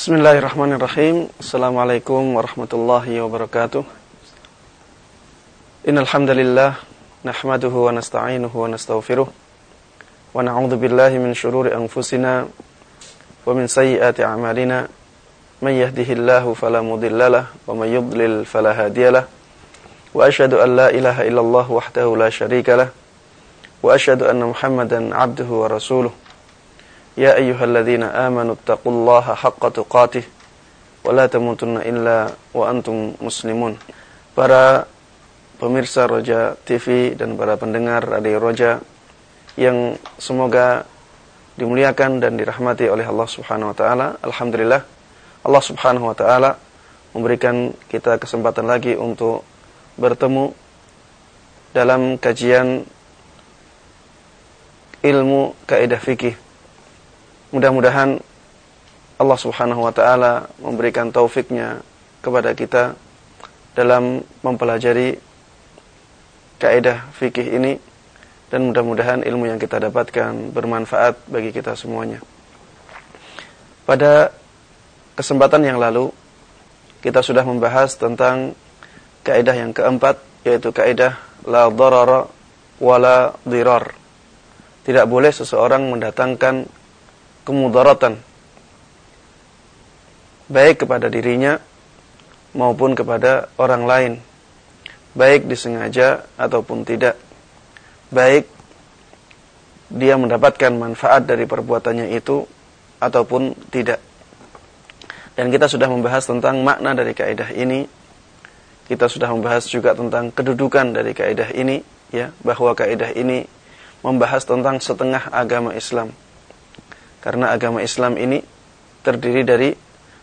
Bismillahirrahmanirrahim. Assalamualaikum warahmatullahi wabarakatuh. Innal hamdalillah nahmaduhu wa nasta'inuhu wa nastaghfiruh wa na'udzu billahi min shururi anfusina wa min sayyiati a'malina. Man yahdihillahu fala mudhillalah wa man yudlil fala hadiyalah. Wa asyhadu an la ilaha illallah wahdahu la syarika lah. Wa asyhadu anna Muhammadan 'abduhu wa rasuluh. يا أيها الذين آمنوا اتقوا الله حق تقاته ولا تموتن إلا وأنتم مسلمون para pemirsa Roja TV dan para pendengar Radio Roja yang semoga dimuliakan dan dirahmati oleh Allah Subhanahu wa taala. Alhamdulillah Allah Subhanahu wa taala memberikan kita kesempatan lagi untuk bertemu dalam kajian ilmu kaidah fikih Mudah-mudahan Allah Subhanahu wa taala memberikan taufiknya kepada kita dalam mempelajari kaidah fikih ini dan mudah-mudahan ilmu yang kita dapatkan bermanfaat bagi kita semuanya. Pada kesempatan yang lalu kita sudah membahas tentang kaidah yang keempat yaitu kaidah la darara wala dirar. Tidak boleh seseorang mendatangkan kemudaratan. Baik kepada dirinya maupun kepada orang lain. Baik disengaja ataupun tidak. Baik dia mendapatkan manfaat dari perbuatannya itu ataupun tidak. Dan kita sudah membahas tentang makna dari kaidah ini. Kita sudah membahas juga tentang kedudukan dari kaidah ini ya bahwa kaidah ini membahas tentang setengah agama Islam karena agama Islam ini terdiri dari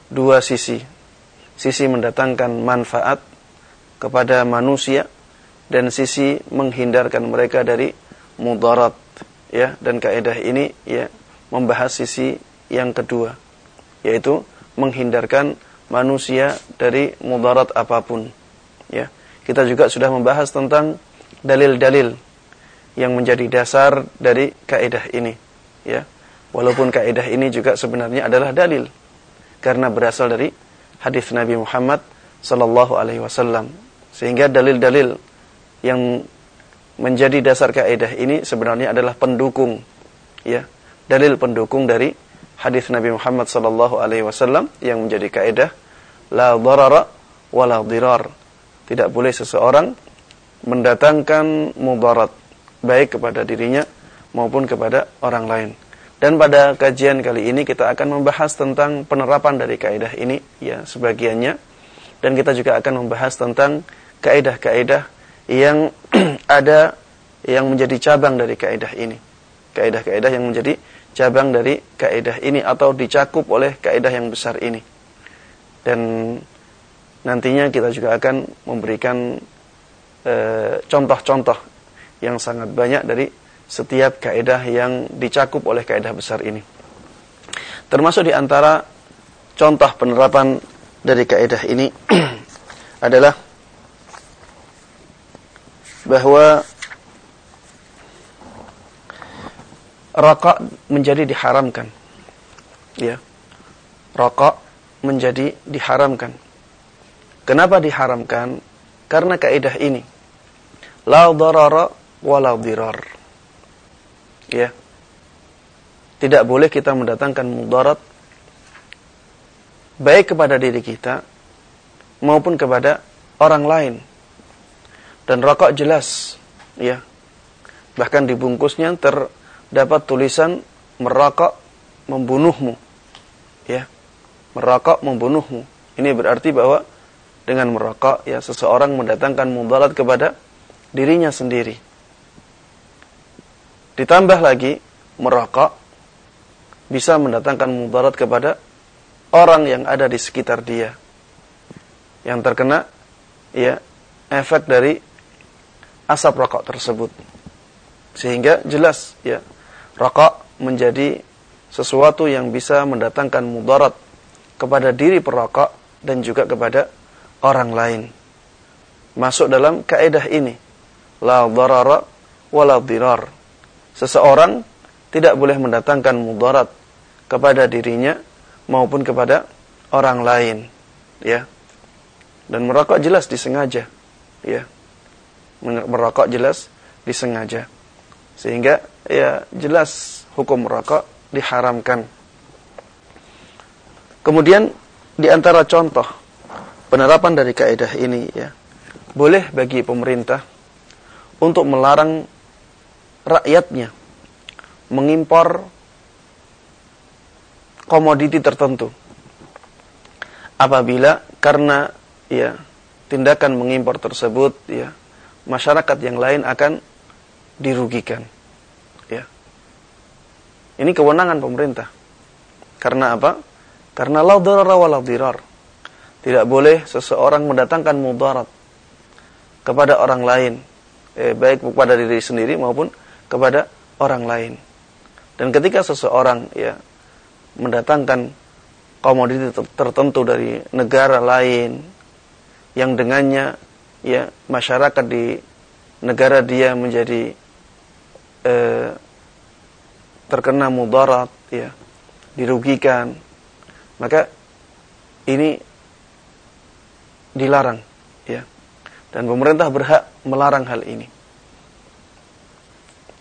dua sisi. Sisi mendatangkan manfaat kepada manusia dan sisi menghindarkan mereka dari mudarat ya. Dan kaidah ini ya membahas sisi yang kedua yaitu menghindarkan manusia dari mudarat apa pun ya. Kita juga sudah membahas tentang dalil-dalil yang menjadi dasar dari kaidah ini ya Walaupun kaidah ini juga sebenarnya adalah dalil karena berasal dari hadis Nabi Muhammad sallallahu alaihi wasallam. Sehingga dalil-dalil yang menjadi dasar kaidah ini sebenarnya adalah pendukung ya, dalil pendukung dari hadis Nabi Muhammad sallallahu alaihi wasallam yang menjadi kaidah la darara wala dirar. Tidak boleh seseorang mendatangkan mudarat baik kepada dirinya maupun kepada orang lain. Dan pada kajian kali ini kita akan membahas tentang penerapan dari kaidah ini ya sebagiannya dan kita juga akan membahas tentang kaidah-kaidah yang ada yang menjadi cabang dari kaidah ini. Kaidah-kaidah yang menjadi cabang dari kaidah ini atau dicakup oleh kaidah yang besar ini. Dan nantinya kita juga akan memberikan eh, contoh-contoh e, yang sangat banyak dari setiap kaidah yang dicakup oleh kaidah besar ini. Termasuk di antara contoh penerapan dari kaidah ini adalah bahwa rokok menjadi diharamkan. Ya. Rokok menjadi diharamkan. Kenapa diharamkan? Karena kaidah ini. La darara wa la dirar ya. Tidak boleh kita mendatangkan mudarat baik kepada diri kita maupun kepada orang lain. Dan rokok jelas ya. Bahkan di bungkusnya terdapat tulisan merokok membunuhmu ya. Merokok membunuhmu. Ini berarti bahwa dengan merokok ya seseorang mendatangkan mudarat kepada dirinya sendiri Ditambah lagi merokok bisa mendatangkan mudarat kepada orang yang ada di sekitar dia. Yang terkena ya efek dari asap rokok tersebut. Sehingga jelas ya rokok menjadi sesuatu yang bisa mendatangkan mudarat kepada diri perokok dan juga kepada orang lain. Masuk dalam kaidah ini. La darara wala dirar seseorang tidak boleh mendatangkan mudarat kepada dirinya maupun kepada orang lain, ya. Dan merokok jelas disengaja, ya. Merokok jelas disengaja. Sehingga ya jelas hukum merokok diharamkan. Kemudian di antara contoh penerapan dari kaidah ini ya, boleh bagi pemerintah untuk melarang rakyatnya mengimpor komoditi tertentu. Apabila karena ya tindakan mengimpor tersebut ya masyarakat yang lain akan dirugikan. Ya. Ini kewenangan pemerintah. Karena apa? Karena la darara wa la dirar. Tidak boleh seseorang mendatangkan mudarat kepada orang lain, eh, baik kepada diri sendiri maupun kepada orang lain. Dan ketika seseorang ya mendatangkan komoditi tertentu dari negara lain yang dengannya ya masyarakat di negara dia menjadi eh, terkena mudarat ya dirugikan maka ini dilarang ya. Dan pemerintah berhak melarang hal ini.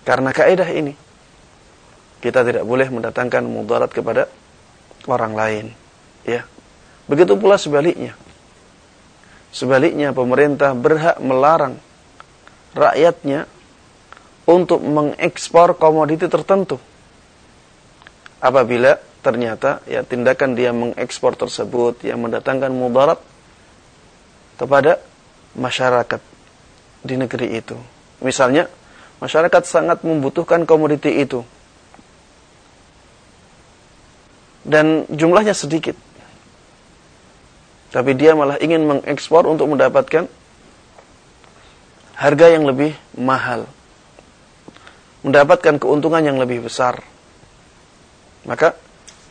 Karena kaidah ini kita tidak boleh mendatangkan mudarat kepada orang lain, ya. Begitu pula sebaliknya. Sebaliknya pemerintah berhak melarang rakyatnya untuk mengekspor komoditi tertentu. Apabila ternyata ya tindakan dia mengekspor tersebut yang mendatangkan mudarat kepada masyarakat di negeri itu. Misalnya, masyarakat sangat membutuhkan komoditi itu. Dan jumlahnya sedikit. Tapi dia malah ingin mengekspor untuk mendapatkan harga yang lebih mahal. Mendapatkan keuntungan yang lebih besar. Maka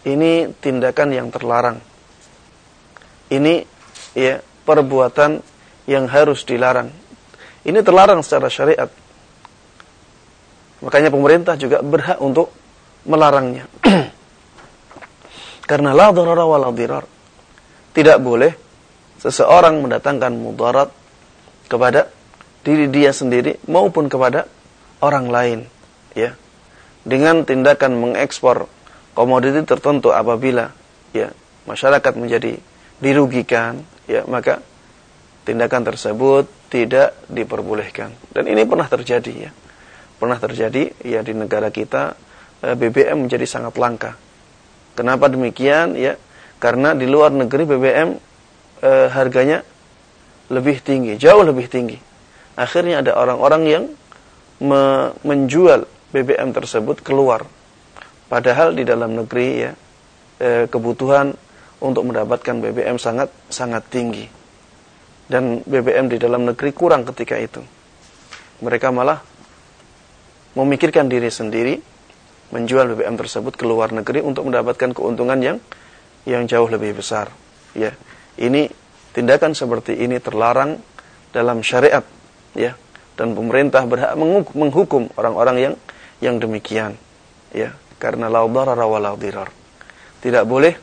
ini tindakan yang terlarang. Ini ya perbuatan yang harus dilarang. Ini terlarang secara syariat. Makanya pemerintah juga berhak untuk melarangnya. Karena la darara wa la dirar. Tidak boleh seseorang mendatangkan mudarat kepada diri dia sendiri maupun kepada orang lain, ya. Dengan tindakan mengekspor komoditi tertentu apabila ya masyarakat menjadi dirugikan ya maka tindakan tersebut tidak diperbolehkan dan ini pernah terjadi ya pernah terjadi ya di negara kita eh, BBM menjadi sangat langka kenapa demikian ya karena di luar negeri BBM eh, harganya lebih tinggi jauh lebih tinggi akhirnya ada orang-orang yang me menjual BBM tersebut keluar Padahal di dalam negeri ya e, kebutuhan untuk mendapatkan BBM sangat sangat tinggi. Dan BBM di dalam negeri kurang ketika itu. Mereka malah memikirkan diri sendiri menjual BBM tersebut ke luar negeri untuk mendapatkan keuntungan yang yang jauh lebih besar. Ya. Ini tindakan seperti ini terlarang dalam syariat, ya. Dan pemerintah berhak menghukum orang-orang yang yang demikian, ya karena la darara wa. Tidak boleh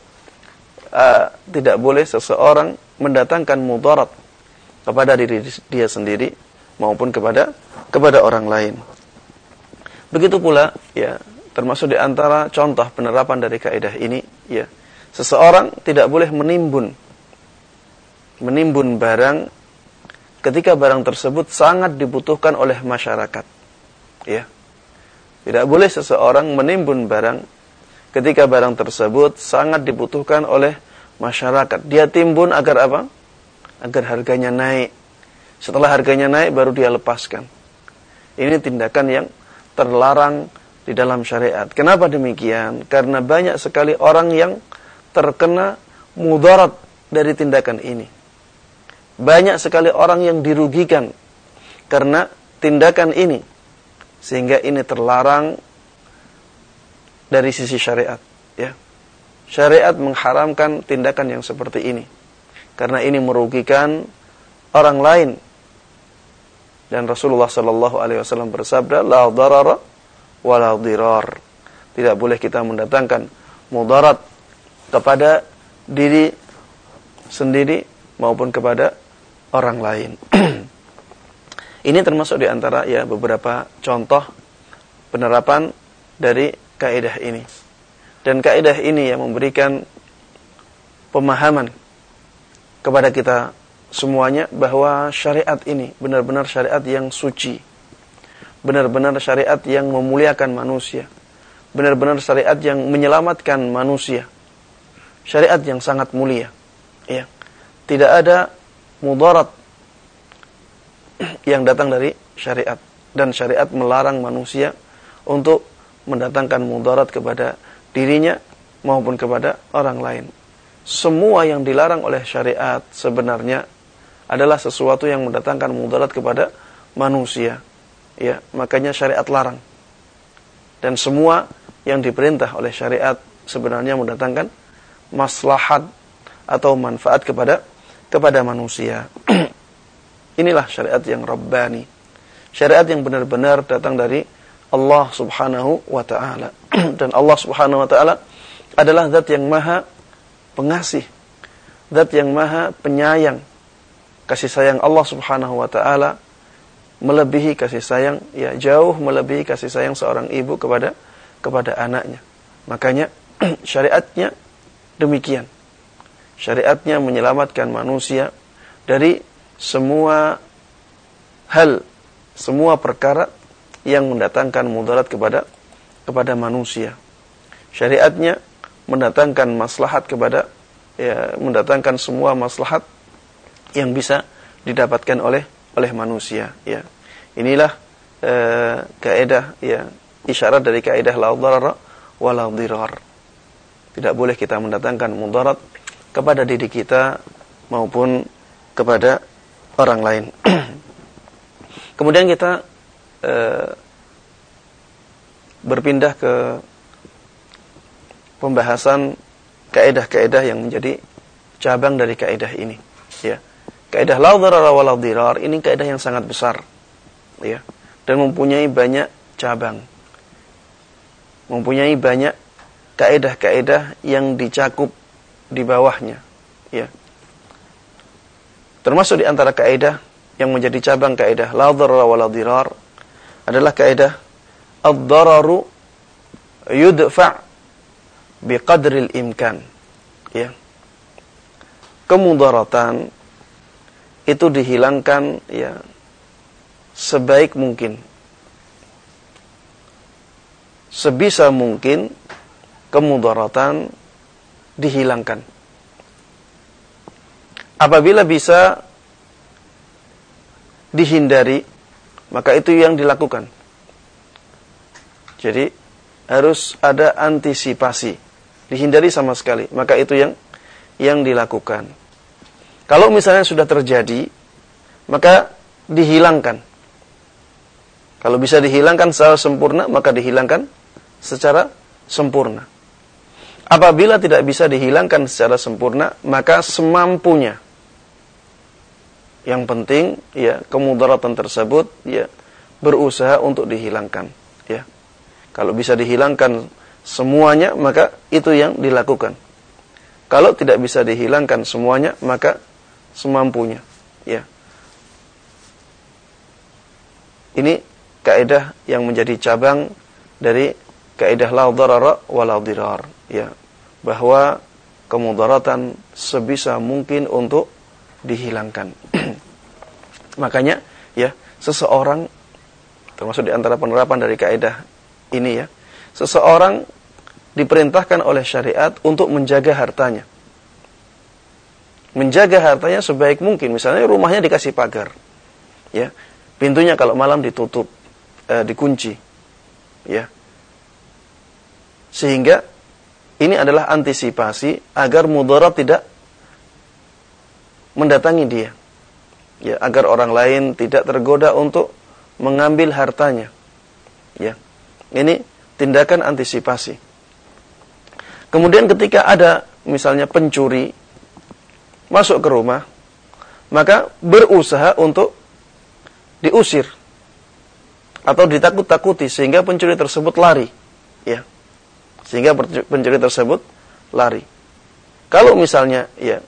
uh, tidak boleh seseorang mendatangkan mudarat kepada diri dia sendiri maupun kepada kepada orang lain. Begitu pula ya termasuk di antara contoh penerapan dari kaidah ini ya seseorang tidak boleh menimbun menimbun barang ketika barang tersebut sangat dibutuhkan oleh masyarakat ya tidak boleh seseorang menimbun barang ketika barang tersebut sangat dibutuhkan oleh masyarakat. Dia timbun agar apa? Agar harganya naik. Setelah harganya naik baru dia lepaskan. Ini tindakan yang terlarang di dalam syariat. Kenapa demikian? Karena banyak sekali orang yang terkena mudarat dari tindakan ini. Banyak sekali orang yang dirugikan karena tindakan ini sehingga ini terlarang dari sisi syariat ya syariat mengharamkan tindakan yang seperti ini karena ini merugikan orang lain dan Rasulullah Shallallahu Alaihi Wasallam bersabda la darara wa la dirar tidak boleh kita mendatangkan mudarat kepada diri sendiri maupun kepada orang lain. Ini termasuk di antara ya beberapa contoh penerapan dari kaidah ini. Dan kaidah ini yang memberikan pemahaman kepada kita semuanya bahwa syariat ini benar-benar syariat yang suci. Benar-benar syariat yang memuliakan manusia. Benar-benar syariat yang menyelamatkan manusia. Syariat yang sangat mulia. Ya. Tidak ada mudarat yang datang dari syariat dan syariat melarang manusia untuk mendatangkan mudarat kepada dirinya maupun kepada orang lain. Semua yang dilarang oleh syariat sebenarnya adalah sesuatu yang mendatangkan mudarat kepada manusia. Ya, makanya syariat larang. Dan semua yang diperintah oleh syariat sebenarnya mendatangkan maslahat atau manfaat kepada kepada manusia. Inilah syariat yang rabbani. Syariat yang benar-benar datang dari Allah Subhanahu wa taala. Dan Allah Subhanahu wa taala adalah zat yang maha pengasih. Zat yang maha penyayang. Kasih sayang Allah Subhanahu wa taala melebihi kasih sayang ya jauh melebihi kasih sayang seorang ibu kepada kepada anaknya. Makanya syariatnya demikian. Syariatnya menyelamatkan manusia dari semua hal, semua perkara yang mendatangkan mudarat kepada kepada manusia. Syariatnya mendatangkan maslahat kepada ya mendatangkan semua maslahat yang bisa didapatkan oleh oleh manusia ya. Inilah eh, kaidah ya isyarat dari kaidah la dharara wa la dirar. Tidak boleh kita mendatangkan mudarat kepada diri kita maupun kepada orang lain. Kemudian kita e, berpindah ke pembahasan kaidah-kaidah yang menjadi cabang dari kaidah ini. Ya. Kaidah la dharara wa la dirar ini kaidah yang sangat besar. Ya. Dan mempunyai banyak cabang. Mempunyai banyak kaidah-kaidah yang dicakup di bawahnya, ya. Termasuk di antara kaidah yang menjadi cabang kaidah la dharra wa la dirar adalah kaidah ad-dararu yudfa' biqadri al-imkan, ya. Kemudaratan itu dihilangkan ya sebaik mungkin. Sebisa mungkin kemudaratan dihilangkan. Apabila bisa dihindari, maka itu yang dilakukan. Jadi harus ada antisipasi, dihindari sama sekali, maka itu yang yang dilakukan. Kalau misalnya sudah terjadi, maka dihilangkan. Kalau bisa dihilangkan secara sempurna, maka dihilangkan secara sempurna. Apabila tidak bisa dihilangkan secara sempurna, maka semampunya. Yang penting ya kemudaratan tersebut ya berusaha untuk dihilangkan, ya. Kalau bisa dihilangkan semuanya, maka itu yang dilakukan. Kalau tidak bisa dihilangkan semuanya, maka semampunya, ya. Ini kaidah yang menjadi cabang dari kaidah la darara wa la dirar, ya bahwa kemudaratan sebisa mungkin untuk dihilangkan. Makanya ya, seseorang termasuk di antara penerapan dari kaidah ini ya, seseorang diperintahkan oleh syariat untuk menjaga hartanya. Menjaga hartanya sebaik mungkin. Misalnya rumahnya dikasih pagar. Ya. Pintunya kalau malam ditutup, eh, dikunci. Ya. Sehingga ini adalah antisipasi agar mudarat tidak mendatangi dia. Ya, agar orang lain tidak tergoda untuk mengambil hartanya. Ya. Ini tindakan antisipasi. Kemudian ketika ada misalnya pencuri masuk ke rumah, maka berusaha untuk diusir atau ditakut-takuti sehingga pencuri tersebut lari. Ya. Sehingga pencuri tersebut lari. Kalau misalnya ya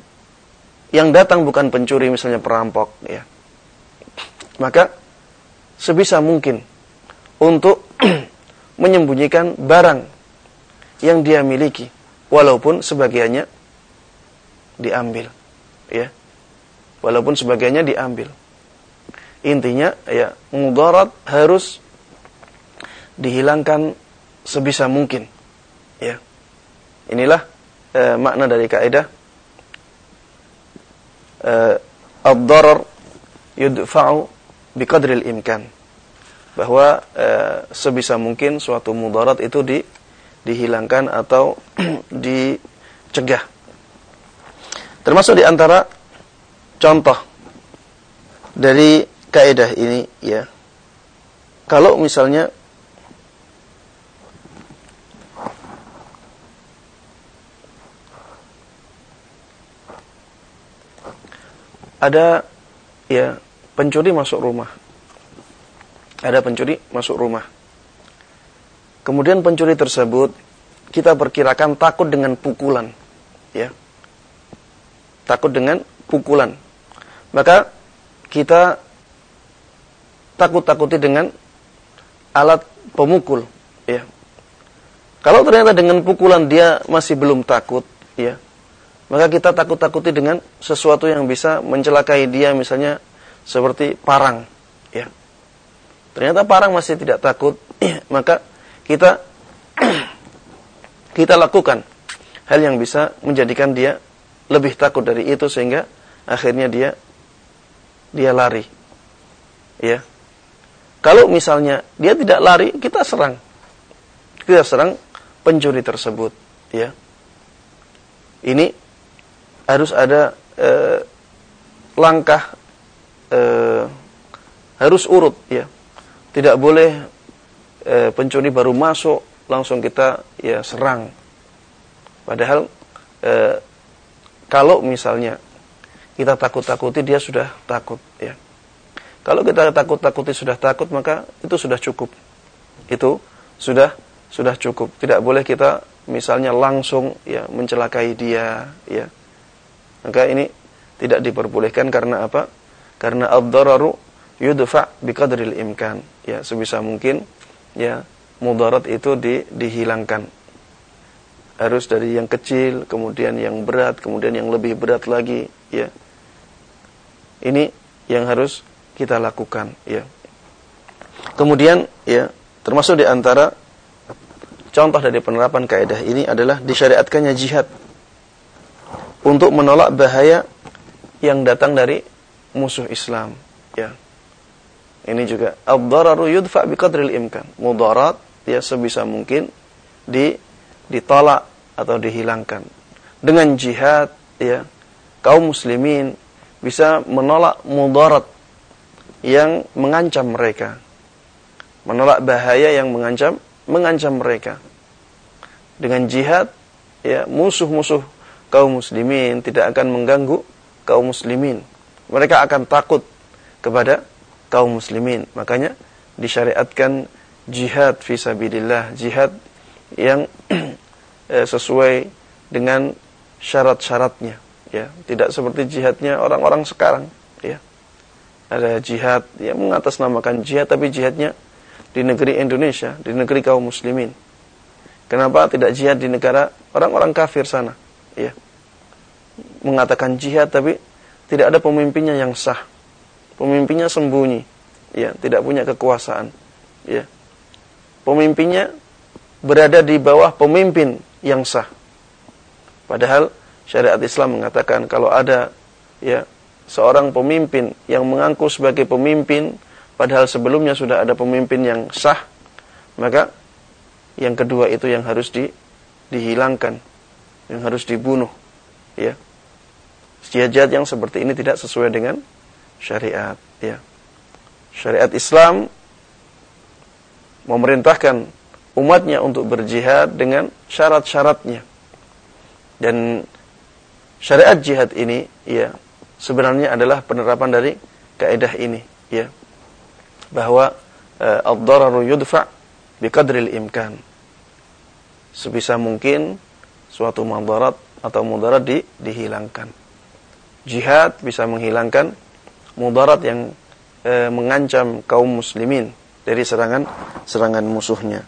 yang datang bukan pencuri misalnya perampok ya. Maka sebisa mungkin untuk menyembunyikan barang yang dia miliki walaupun sebagiannya diambil ya. Walaupun sebagiannya diambil. Intinya ya mudarat harus dihilangkan sebisa mungkin. Ya. Inilah eh, makna dari kaidah eh, ad-darar yudfa'u biqadril imkan. Bahwa eh, sebisa mungkin suatu mudarat itu di dihilangkan atau dicegah. Termasuk di antara contoh dari kaidah ini ya. Kalau misalnya ada ya pencuri masuk rumah. Ada pencuri masuk rumah. Kemudian pencuri tersebut kita perkirakan takut dengan pukulan, ya. Takut dengan pukulan. Maka kita takut-takuti dengan alat pemukul, ya. Kalau ternyata dengan pukulan dia masih belum takut, ya, maka kita takut-takuti dengan sesuatu yang bisa mencelakai dia, misalnya seperti parang, ya. Ternyata parang masih tidak takut, ya, maka kita kita lakukan hal yang bisa menjadikan dia lebih takut dari itu sehingga akhirnya dia dia lari. Ya. Kalau misalnya dia tidak lari, kita serang. Kita serang pencuri tersebut, ya. Ini harus ada eh, langkah eh, harus urut, ya. Tidak boleh eh, pencuri baru masuk langsung kita ya serang. Padahal eh, kalau misalnya kita takut-takuti dia sudah takut, ya kalau kita takut-takuti sudah takut maka itu sudah cukup. Itu sudah sudah cukup. Tidak boleh kita misalnya langsung ya mencelakai dia ya. Maka ini tidak diperbolehkan karena apa? Karena ad-dararu yudfa biqadril imkan. Ya, sebisa mungkin ya mudarat itu di, dihilangkan. Harus dari yang kecil, kemudian yang berat, kemudian yang lebih berat lagi, ya. Ini yang harus kita lakukan ya. Kemudian ya, termasuk di antara contoh dari penerapan kaidah ini adalah disyariatkannya jihad untuk menolak bahaya yang datang dari musuh Islam ya. Ini juga ad-dararu yudfa biqadril imkan. Mudarat ya sebisa mungkin di ditolak atau dihilangkan. Dengan jihad ya kaum muslimin bisa menolak mudarat yang mengancam mereka. Menolak bahaya yang mengancam mengancam mereka. Dengan jihad ya musuh-musuh kaum muslimin tidak akan mengganggu kaum muslimin. Mereka akan takut kepada kaum muslimin. Makanya disyariatkan jihad fisabilillah, jihad yang eh, sesuai dengan syarat-syaratnya ya, tidak seperti jihadnya orang-orang sekarang ya ada jihad yang mengatasnamakan jihad tapi jihadnya di negeri Indonesia, di negeri kaum muslimin. Kenapa tidak jihad di negara orang-orang kafir sana? Ya. Mengatakan jihad tapi tidak ada pemimpinnya yang sah. Pemimpinnya sembunyi. Ya, tidak punya kekuasaan. Ya. Pemimpinnya berada di bawah pemimpin yang sah. Padahal syariat Islam mengatakan kalau ada ya seorang pemimpin yang mengaku sebagai pemimpin padahal sebelumnya sudah ada pemimpin yang sah maka yang kedua itu yang harus di, dihilangkan yang harus dibunuh ya jihad yang seperti ini tidak sesuai dengan syariat ya syariat Islam memerintahkan umatnya untuk berjihad dengan syarat-syaratnya. Dan syariat jihad ini ya sebenarnya adalah penerapan dari kaidah ini ya bahwa uh, ad-dararu yudfa biqadril imkan. Sebisa mungkin suatu madarat atau mudarat di, dihilangkan. Jihad bisa menghilangkan mudarat yang e, mengancam kaum muslimin dari serangan serangan musuhnya.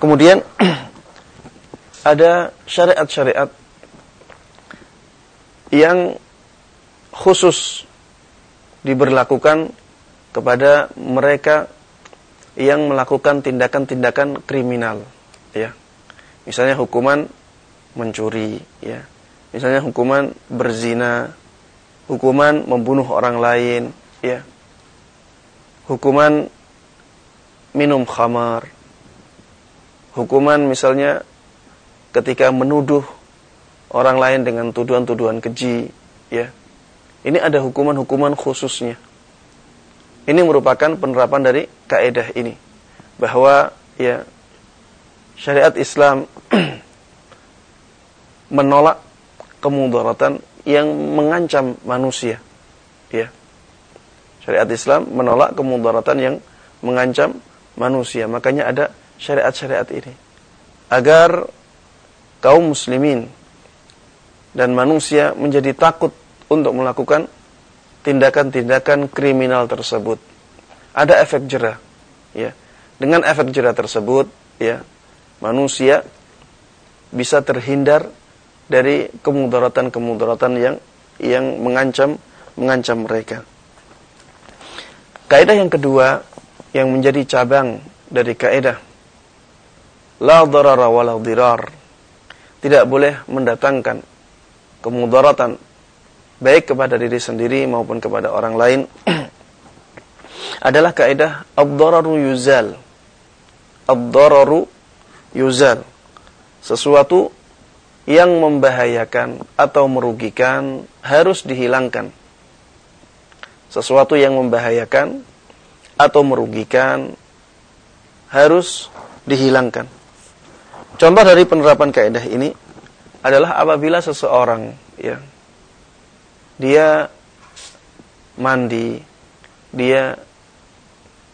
Kemudian ada syariat-syariat yang khusus diberlakukan kepada mereka yang melakukan tindakan-tindakan kriminal ya. Misalnya hukuman mencuri ya. Misalnya hukuman berzina hukuman membunuh orang lain ya. Hukuman minum khamar hukuman misalnya ketika menuduh orang lain dengan tuduhan-tuduhan keji ya ini ada hukuman-hukuman khususnya ini merupakan penerapan dari kaedah ini bahwa ya syariat Islam menolak kemudaratan yang mengancam manusia. Ya. Syariat Islam menolak kemudaratan yang mengancam manusia. Makanya ada syariat-syariat ini. Agar kaum muslimin dan manusia menjadi takut untuk melakukan tindakan-tindakan kriminal tersebut. Ada efek jerah, ya. Dengan efek jerah tersebut, ya, manusia bisa terhindar dari kemudaratan-kemudaratan yang yang mengancam mengancam mereka. Kaidah yang kedua yang menjadi cabang dari kaidah la darara wala dirar tidak boleh mendatangkan kemudaratan baik kepada diri sendiri maupun kepada orang lain adalah kaidah ad-dararu yuzal. Ad-dararu yuzal. Sesuatu yang membahayakan atau merugikan harus dihilangkan. Sesuatu yang membahayakan atau merugikan harus dihilangkan. Contoh dari penerapan kaidah ini adalah apabila seseorang ya dia mandi, dia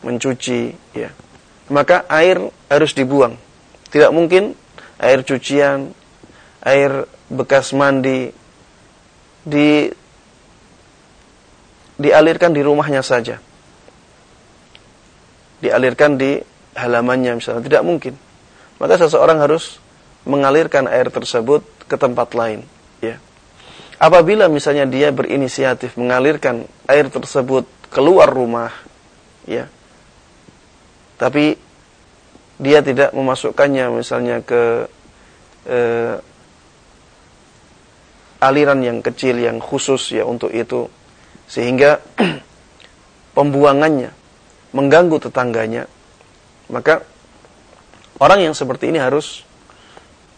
mencuci ya. Maka air harus dibuang. Tidak mungkin air cucian, air bekas mandi di dialirkan di rumahnya saja. Dialirkan di halamannya misalnya, tidak mungkin. Maka seseorang harus mengalirkan air tersebut ke tempat lain, ya. Apabila misalnya dia berinisiatif mengalirkan air tersebut keluar rumah, ya. Tapi dia tidak memasukkannya misalnya ke eh, aliran yang kecil yang khusus ya untuk itu sehingga pembuangannya mengganggu tetangganya maka orang yang seperti ini harus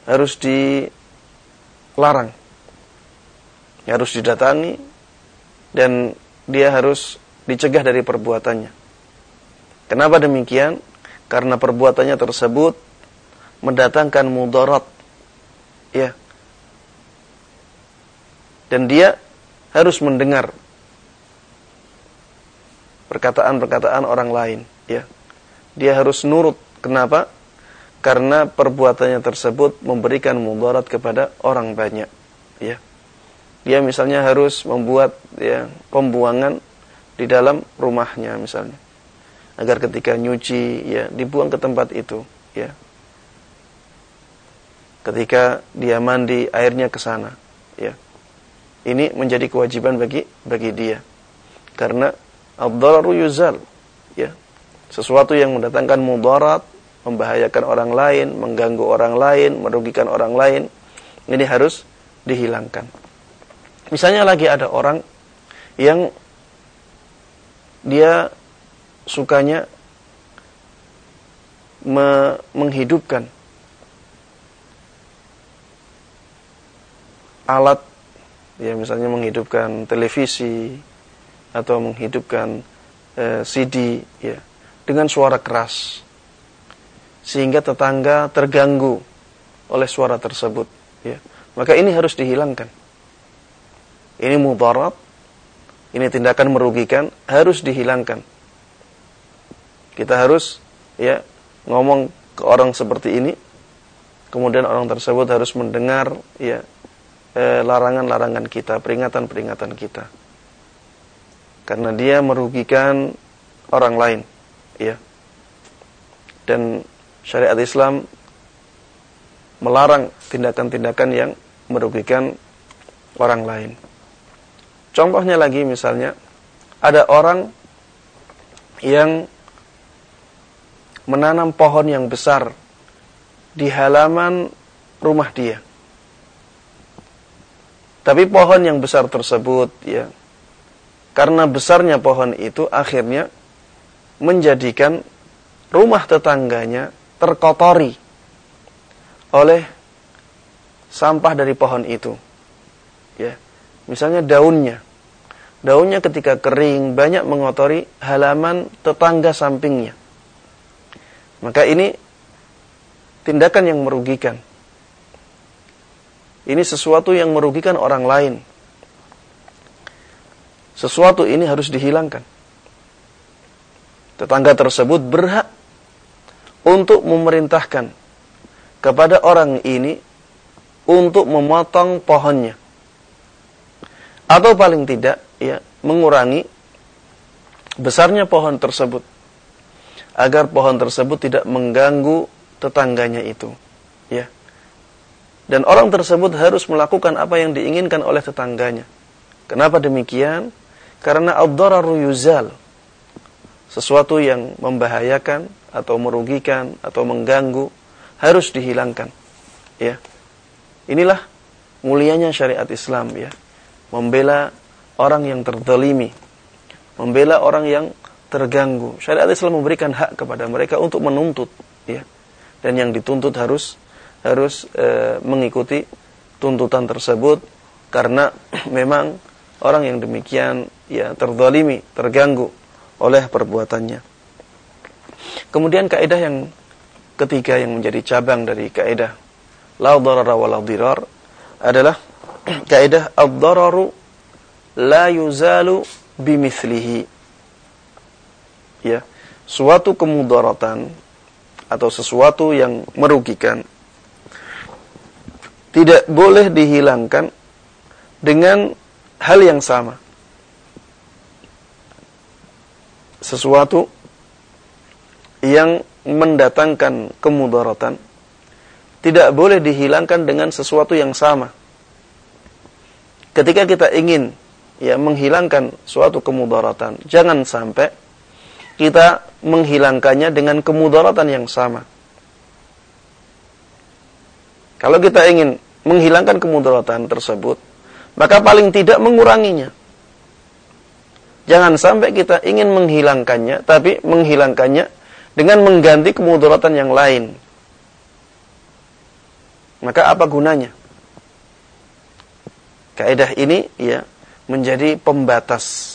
harus dilarang. Ya, harus didatangi dan dia harus dicegah dari perbuatannya. Kenapa demikian? Karena perbuatannya tersebut mendatangkan mudarat. Ya. Dan dia harus mendengar perkataan-perkataan orang lain. Ya. Dia harus nurut. Kenapa karena perbuatannya tersebut memberikan mudarat kepada orang banyak ya dia misalnya harus membuat ya pembuangan di dalam rumahnya misalnya agar ketika nyuci ya dibuang ke tempat itu ya ketika dia mandi airnya ke sana ya ini menjadi kewajiban bagi bagi dia. Karena ad-dararu ya. Sesuatu yang mendatangkan mudarat, membahayakan orang lain, mengganggu orang lain, merugikan orang lain, ini harus dihilangkan. Misalnya lagi ada orang yang dia sukanya me menghidupkan alat ya misalnya menghidupkan televisi atau menghidupkan eh, CD ya dengan suara keras sehingga tetangga terganggu oleh suara tersebut ya maka ini harus dihilangkan ini mudarat ini tindakan merugikan harus dihilangkan kita harus ya ngomong ke orang seperti ini kemudian orang tersebut harus mendengar ya eh, larangan-larangan kita, peringatan-peringatan kita. Karena dia merugikan orang lain, ya. Dan syariat Islam melarang tindakan-tindakan yang merugikan orang lain. Contohnya lagi misalnya ada orang yang menanam pohon yang besar di halaman rumah dia. Tapi pohon yang besar tersebut ya karena besarnya pohon itu akhirnya menjadikan rumah tetangganya terkotori oleh sampah dari pohon itu. Ya. Misalnya daunnya. Daunnya ketika kering banyak mengotori halaman tetangga sampingnya. Maka ini tindakan yang merugikan. Ini sesuatu yang merugikan orang lain. Sesuatu ini harus dihilangkan. Tetangga tersebut berhak untuk memerintahkan kepada orang ini untuk memotong pohonnya. Atau paling tidak ya mengurangi besarnya pohon tersebut agar pohon tersebut tidak mengganggu tetangganya itu. Ya. Dan orang tersebut harus melakukan apa yang diinginkan oleh tetangganya. Kenapa demikian? Karena ad-dararu yuzal. Sesuatu yang membahayakan atau merugikan atau mengganggu harus dihilangkan. Ya. Inilah mulianya syariat Islam ya. Membela orang yang terdolimi. Membela orang yang terganggu. Syariat Islam memberikan hak kepada mereka untuk menuntut ya. Dan yang dituntut harus harus e, mengikuti tuntutan tersebut karena memang orang yang demikian ya terdolimi, terganggu oleh perbuatannya. Kemudian kaidah yang ketiga yang menjadi cabang dari kaidah la darara wa la dirar adalah kaidah ad-dararu la yuzalu bimithlihi. Ya, suatu kemudaratan atau sesuatu yang merugikan tidak boleh dihilangkan dengan hal yang sama. Sesuatu yang mendatangkan kemudaratan tidak boleh dihilangkan dengan sesuatu yang sama. Ketika kita ingin ya menghilangkan suatu kemudaratan, jangan sampai kita menghilangkannya dengan kemudaratan yang sama. Kalau kita ingin menghilangkan kemudaratan tersebut, maka paling tidak menguranginya. Jangan sampai kita ingin menghilangkannya, tapi menghilangkannya dengan mengganti kemudaratan yang lain. Maka apa gunanya? Kaidah ini ya menjadi pembatas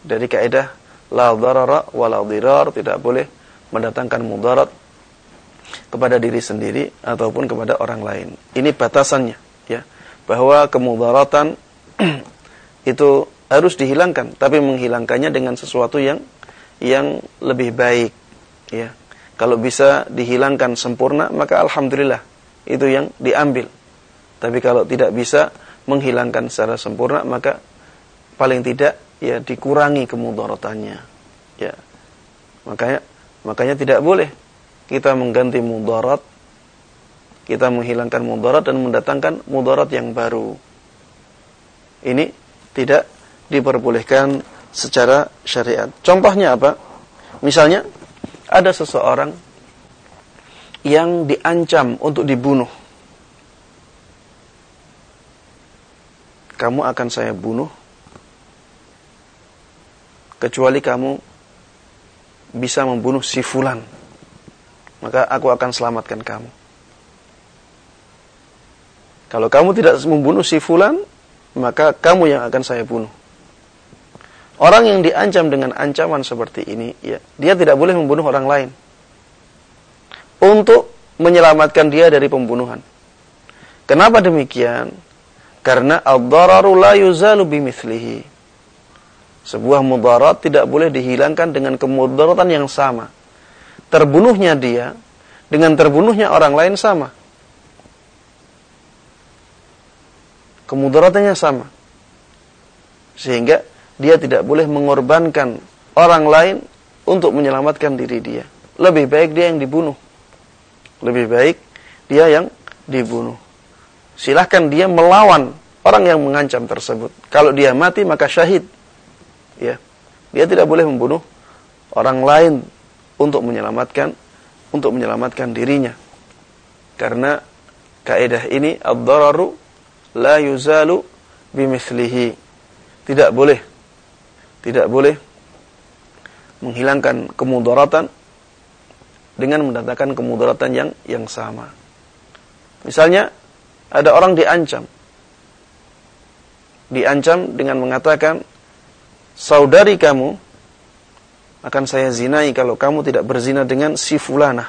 dari kaidah la darara wa la dirar tidak boleh mendatangkan mudarat kepada diri sendiri ataupun kepada orang lain. Ini batasannya ya bahwa kemudaratan itu harus dihilangkan tapi menghilangkannya dengan sesuatu yang yang lebih baik ya. Kalau bisa dihilangkan sempurna maka alhamdulillah itu yang diambil. Tapi kalau tidak bisa menghilangkan secara sempurna maka paling tidak ya dikurangi kemudaratannya ya. Makanya makanya tidak boleh kita mengganti mudarat kita menghilangkan mudarat dan mendatangkan mudarat yang baru. Ini tidak diperbolehkan secara syariat. Contohnya apa? Misalnya ada seseorang yang diancam untuk dibunuh. Kamu akan saya bunuh kecuali kamu bisa membunuh si fulan. Maka aku akan selamatkan kamu. Kalau kamu tidak membunuh si fulan, maka kamu yang akan saya bunuh. Orang yang diancam dengan ancaman seperti ini, ya, dia tidak boleh membunuh orang lain. Untuk menyelamatkan dia dari pembunuhan. Kenapa demikian? Karena ad-dararu la yuzalu bimithlihi. Sebuah mudarat tidak boleh dihilangkan dengan kemudaratan yang sama. Terbunuhnya dia dengan terbunuhnya orang lain sama. Kemudaratannya sama. Sehingga dia tidak boleh mengorbankan orang lain untuk menyelamatkan diri dia. Lebih baik dia yang dibunuh. Lebih baik dia yang dibunuh. Silahkan dia melawan orang yang mengancam tersebut. Kalau dia mati maka syahid. Ya. Dia tidak boleh membunuh orang lain untuk menyelamatkan untuk menyelamatkan dirinya. Karena kaidah ini ad-dararu la yuzalu bimithlihi. Tidak boleh tidak boleh menghilangkan kemudaratan dengan mendatangkan kemudaratan yang yang sama. Misalnya ada orang diancam. Diancam dengan mengatakan saudari kamu akan saya zinai kalau kamu tidak berzina dengan si fulanah.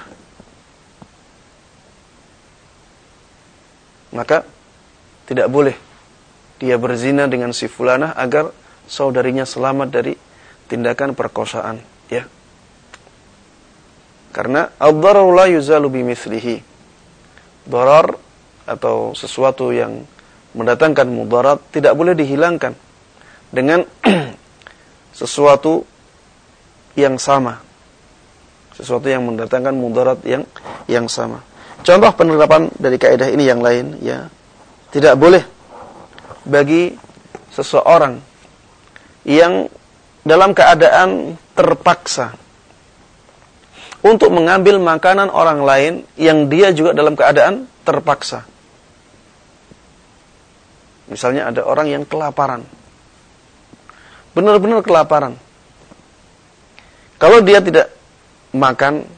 Maka tidak boleh dia berzina dengan si fulanah agar saudarinya selamat dari tindakan perkosaan, ya. Karena ad-dararu la yuzalu bimithlihi. Darar atau sesuatu yang mendatangkan mudarat tidak boleh dihilangkan dengan sesuatu yang sama. Sesuatu yang mendatangkan mudarat yang yang sama. Contoh penerapan dari kaidah ini yang lain ya. Tidak boleh bagi seseorang yang dalam keadaan terpaksa untuk mengambil makanan orang lain yang dia juga dalam keadaan terpaksa. Misalnya ada orang yang kelaparan. Benar-benar kelaparan. Kalau dia tidak makan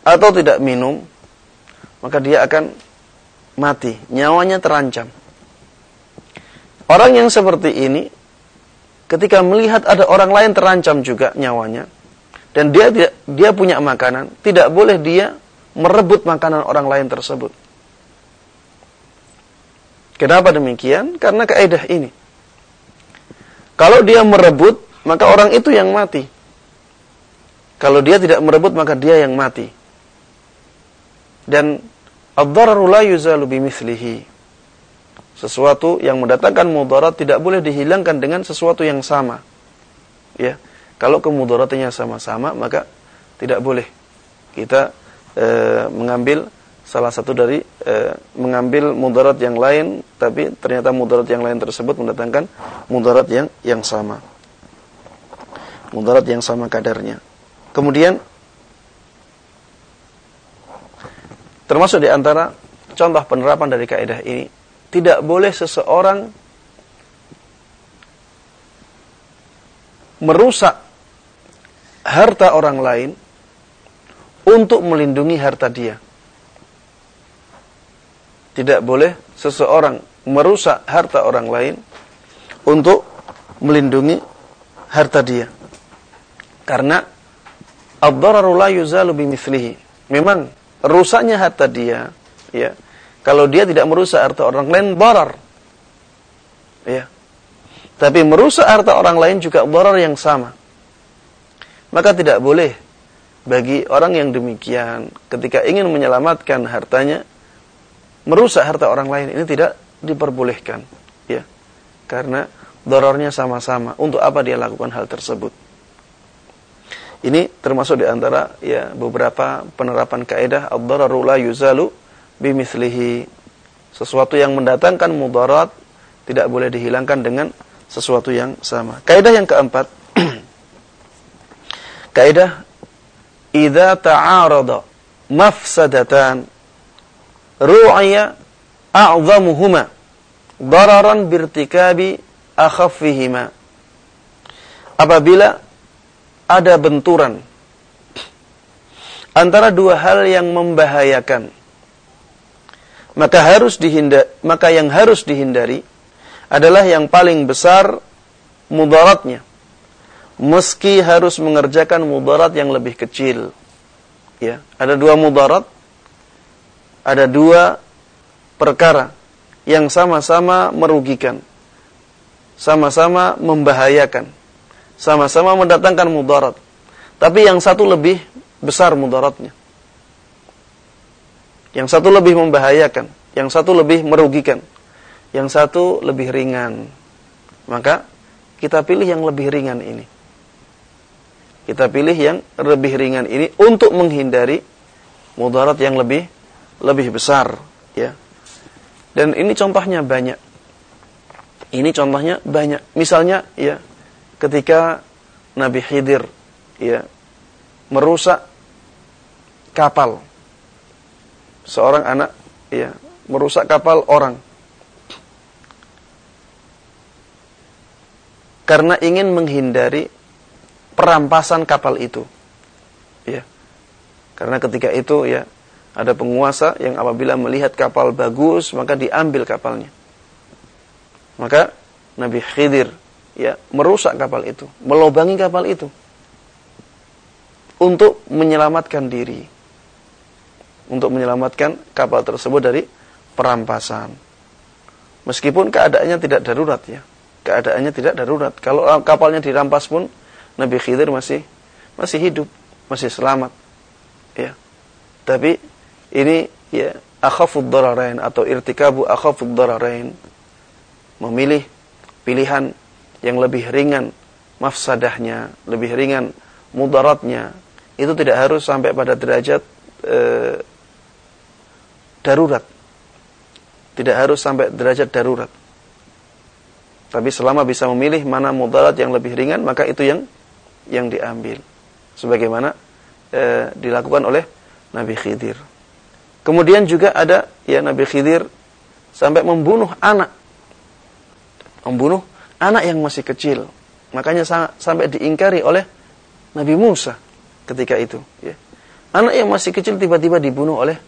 atau tidak minum, maka dia akan mati, nyawanya terancam. Orang yang seperti ini ketika melihat ada orang lain terancam juga nyawanya dan dia tidak dia punya makanan, tidak boleh dia merebut makanan orang lain tersebut. Kenapa demikian? Karena kaidah ini. Kalau dia merebut, maka orang itu yang mati. Kalau dia tidak merebut maka dia yang mati. Dan ad-dararu la. Sesuatu yang mendatangkan mudarat tidak boleh dihilangkan dengan sesuatu yang sama. Ya. Kalau kemudaratnya sama-sama maka tidak boleh kita e, mengambil salah satu dari e, mengambil mudarat yang lain tapi ternyata mudarat yang lain tersebut mendatangkan mudarat yang yang sama. Mudarat yang sama kadarnya. Kemudian termasuk di antara contoh penerapan dari kaidah ini, tidak boleh seseorang merusak harta orang lain untuk melindungi harta dia. Tidak boleh seseorang merusak harta orang lain untuk melindungi harta dia. Karena ad-dararu la yuzalu bimithlihi. Memang rusaknya harta dia, ya. Kalau dia tidak merusak harta orang lain, darar. Ya. Tapi merusak harta orang lain juga darar yang sama. Maka tidak boleh bagi orang yang demikian ketika ingin menyelamatkan hartanya merusak harta orang lain ini tidak diperbolehkan ya karena dorornya sama-sama untuk apa dia lakukan hal tersebut ini termasuk di antara ya beberapa penerapan kaidah ad-dararu yuzalu bimithlihi. Sesuatu yang mendatangkan mudarat tidak boleh dihilangkan dengan sesuatu yang sama. Kaidah yang keempat kaidah idza ta'arada mafsadatan ru'ya a'zamuhuma dararan birtikabi akhaffihima. Apabila ada benturan antara dua hal yang membahayakan. Maka harus dihindar, maka yang harus dihindari adalah yang paling besar mudaratnya. Meski harus mengerjakan mudarat yang lebih kecil. Ya, ada dua mudarat, ada dua perkara yang sama-sama merugikan, sama-sama membahayakan sama-sama mendatangkan mudarat. Tapi yang satu lebih besar mudaratnya. Yang satu lebih membahayakan, yang satu lebih merugikan. yang satu lebih ringan. Maka kita pilih yang lebih ringan ini. Kita pilih yang lebih ringan ini untuk menghindari mudarat yang lebih lebih besar, ya. Dan ini contohnya banyak. Ini contohnya banyak. Misalnya, ya, ketika Nabi Khidir, ya, merusak kapal seorang anak, ya, merusak kapal orang. karena ingin menghindari perampasan kapal itu. Ya. Karena ketika itu ya ada penguasa yang apabila melihat kapal bagus maka diambil kapalnya. Maka Nabi Khidir ya merusak kapal itu, melobangi kapal itu untuk menyelamatkan diri. Untuk menyelamatkan kapal tersebut dari perampasan. Meskipun keadaannya tidak darurat ya keadaannya tidak darurat. Kalau kapalnya dirampas pun Nabi Khidir masih masih hidup, masih selamat. Ya. Tapi ini ya akhafud dararain atau irtikabu akhafud dararain memilih pilihan yang lebih ringan mafsadahnya, lebih ringan mudaratnya. Itu tidak harus sampai pada derajat eh, darurat. Tidak harus sampai derajat darurat. Tapi selama bisa memilih mana mudarat yang lebih ringan, maka itu yang yang diambil. Sebagaimana e, dilakukan oleh Nabi Khidir. Kemudian juga ada ya Nabi Khidir sampai membunuh anak. Membunuh anak yang masih kecil. Makanya sampai diingkari oleh Nabi Musa ketika itu. Ya. Anak yang masih kecil tiba-tiba dibunuh oleh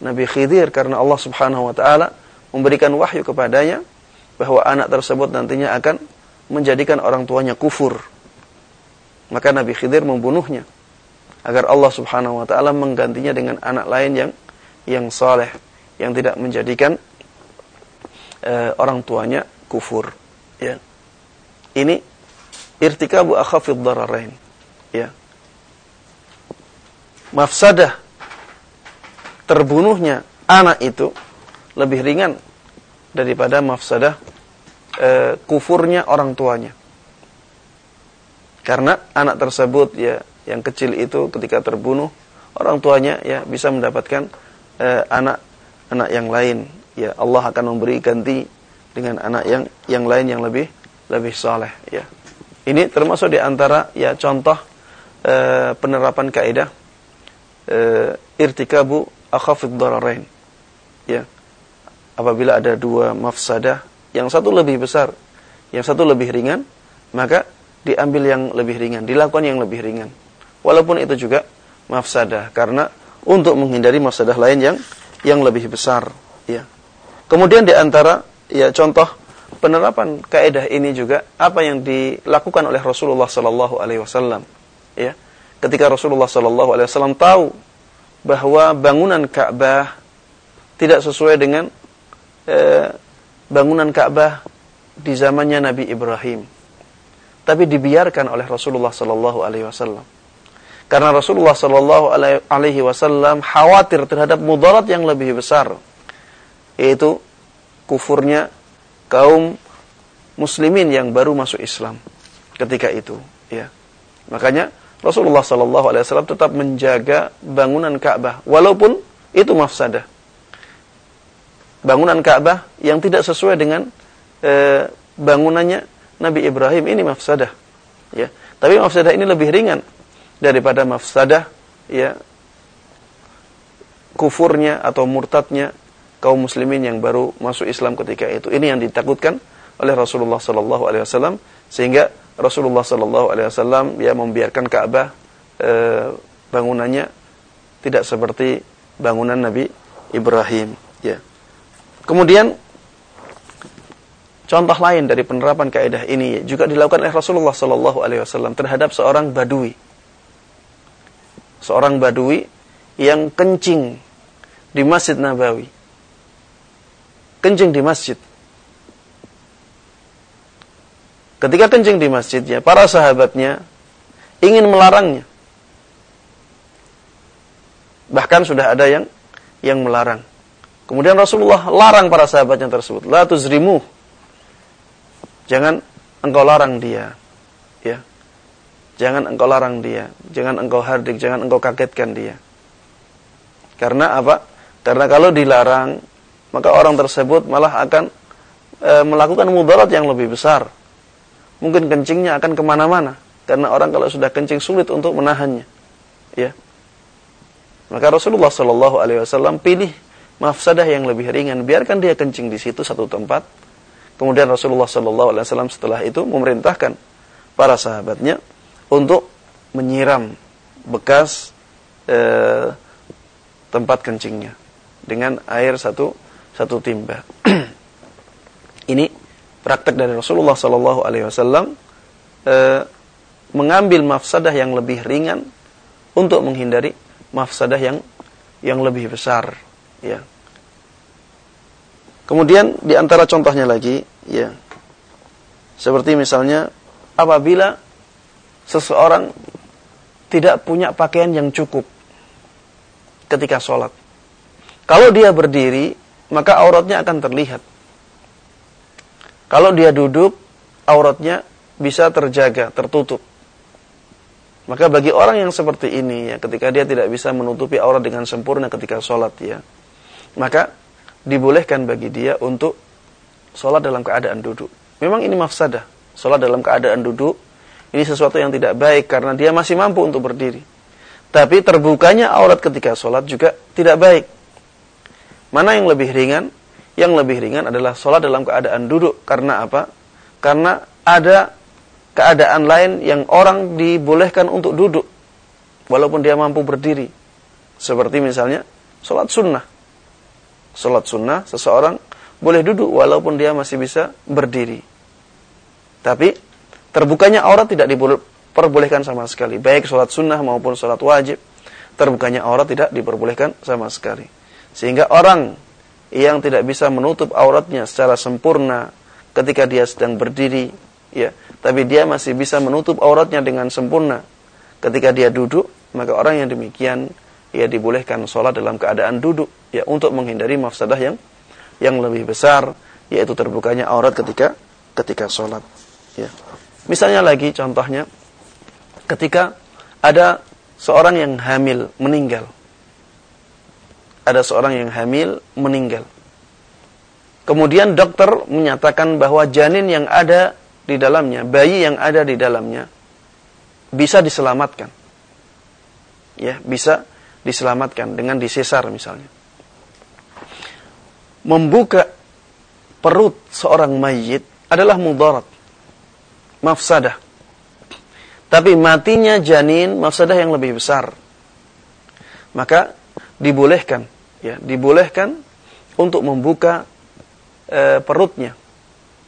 Nabi Khidir karena Allah Subhanahu Wa Taala memberikan wahyu kepadanya bahwa anak tersebut nantinya akan menjadikan orang tuanya kufur. Maka Nabi Khidir membunuhnya agar Allah Subhanahu wa taala menggantinya dengan anak lain yang yang saleh yang tidak menjadikan uh, orang tuanya kufur. Ya. Ini irtikabu akhafid dararain. Ya. Mafsadah terbunuhnya anak itu lebih ringan daripada mafsadah e, kufurnya orang tuanya. Karena anak tersebut ya yang kecil itu ketika terbunuh orang tuanya ya bisa mendapatkan e, anak anak yang lain. Ya Allah akan memberi ganti dengan anak yang yang lain yang lebih lebih saleh ya. Ini termasuk di antara ya contoh e, penerapan kaidah e, irtikabu akhafid dararain. Ya apabila ada dua mafsadah, yang satu lebih besar, yang satu lebih ringan, maka diambil yang lebih ringan, dilakukan yang lebih ringan. Walaupun itu juga mafsadah karena untuk menghindari mafsadah lain yang yang lebih besar, ya. Kemudian di antara ya contoh penerapan kaidah ini juga apa yang dilakukan oleh Rasulullah sallallahu alaihi wasallam, ya. Ketika Rasulullah sallallahu alaihi wasallam tahu bahwa bangunan Ka'bah tidak sesuai dengan Eh, bangunan Ka'bah di zamannya Nabi Ibrahim. Tapi dibiarkan oleh Rasulullah sallallahu alaihi wasallam. Karena Rasulullah sallallahu alaihi wasallam khawatir terhadap mudarat yang lebih besar yaitu kufurnya kaum muslimin yang baru masuk Islam ketika itu, ya. Makanya Rasulullah wasallam tetap menjaga bangunan Ka'bah walaupun itu mafsadah. Bangunan Ka'bah yang tidak sesuai dengan e, bangunannya Nabi Ibrahim ini mafsadah ya. Tapi mafsadah ini lebih ringan daripada mafsadah ya kufurnya atau murtadnya kaum muslimin yang baru masuk Islam ketika itu. Ini yang ditakutkan oleh Rasulullah wasallam sehingga Rasulullah sallallahu alaihi wasallam ya membiarkan Ka'bah e, bangunannya tidak seperti bangunan Nabi Ibrahim ya. Kemudian contoh lain dari penerapan kaidah ini juga dilakukan oleh Rasulullah Sallallahu Alaihi Wasallam terhadap seorang badui, seorang badui yang kencing di Masjid Nabawi, kencing di masjid. Ketika kencing di masjidnya, para sahabatnya ingin melarangnya. Bahkan sudah ada yang yang melarang. Kemudian Rasulullah larang para sahabatnya tersebut, la tuzrimu. Jangan engkau larang dia. Ya. Jangan engkau larang dia, jangan engkau hardik, jangan engkau kagetkan dia. Karena apa? Karena kalau dilarang, maka orang tersebut malah akan e, melakukan mudarat yang lebih besar. Mungkin kencingnya akan ke mana-mana. Karena orang kalau sudah kencing sulit untuk menahannya. Ya. Maka Rasulullah Shallallahu Alaihi Wasallam pilih mafsadah yang lebih ringan. Biarkan dia kencing di situ satu tempat. Kemudian Rasulullah Shallallahu Alaihi Wasallam setelah itu memerintahkan para sahabatnya untuk menyiram bekas eh, tempat kencingnya dengan air satu satu timba. Ini praktek dari Rasulullah Shallallahu Alaihi Wasallam eh, mengambil mafsadah yang lebih ringan untuk menghindari mafsadah yang yang lebih besar ya. Kemudian di antara contohnya lagi ya. Seperti misalnya apabila seseorang tidak punya pakaian yang cukup ketika sholat. Kalau dia berdiri maka auratnya akan terlihat kalau dia duduk auratnya bisa terjaga tertutup maka bagi orang yang seperti ini ya ketika dia tidak bisa menutupi aurat dengan sempurna ketika sholat ya maka dibolehkan bagi dia untuk sholat dalam keadaan duduk. Memang ini mafsadah. Sholat dalam keadaan duduk ini sesuatu yang tidak baik karena dia masih mampu untuk berdiri. Tapi terbukanya aurat ketika sholat juga tidak baik. Mana yang lebih ringan? Yang lebih ringan adalah sholat dalam keadaan duduk. Karena apa? Karena ada keadaan lain yang orang dibolehkan untuk duduk. Walaupun dia mampu berdiri. Seperti misalnya sholat sunnah. Sholat sunnah seseorang boleh duduk walaupun dia masih bisa berdiri. Tapi terbukanya aurat tidak diperbolehkan sama sekali. Baik sholat sunnah maupun sholat wajib terbukanya aurat tidak diperbolehkan sama sekali. Sehingga orang yang tidak bisa menutup auratnya secara sempurna ketika dia sedang berdiri ya tapi dia masih bisa menutup auratnya dengan sempurna. Ketika dia duduk, maka orang yang demikian ia dibolehkan sholat dalam keadaan duduk ya untuk menghindari mafsadah yang yang lebih besar yaitu terbukanya aurat ketika ketika sholat. Ya. Misalnya lagi contohnya ketika ada seorang yang hamil meninggal. Ada seorang yang hamil meninggal. Kemudian dokter menyatakan bahwa janin yang ada di dalamnya, bayi yang ada di dalamnya bisa diselamatkan. Ya, bisa diselamatkan dengan disesar misalnya. Membuka perut seorang mayit adalah mudarat. Mafsadah. Tapi matinya janin mafsadah yang lebih besar. Maka dibolehkan ya, dibolehkan untuk membuka e, perutnya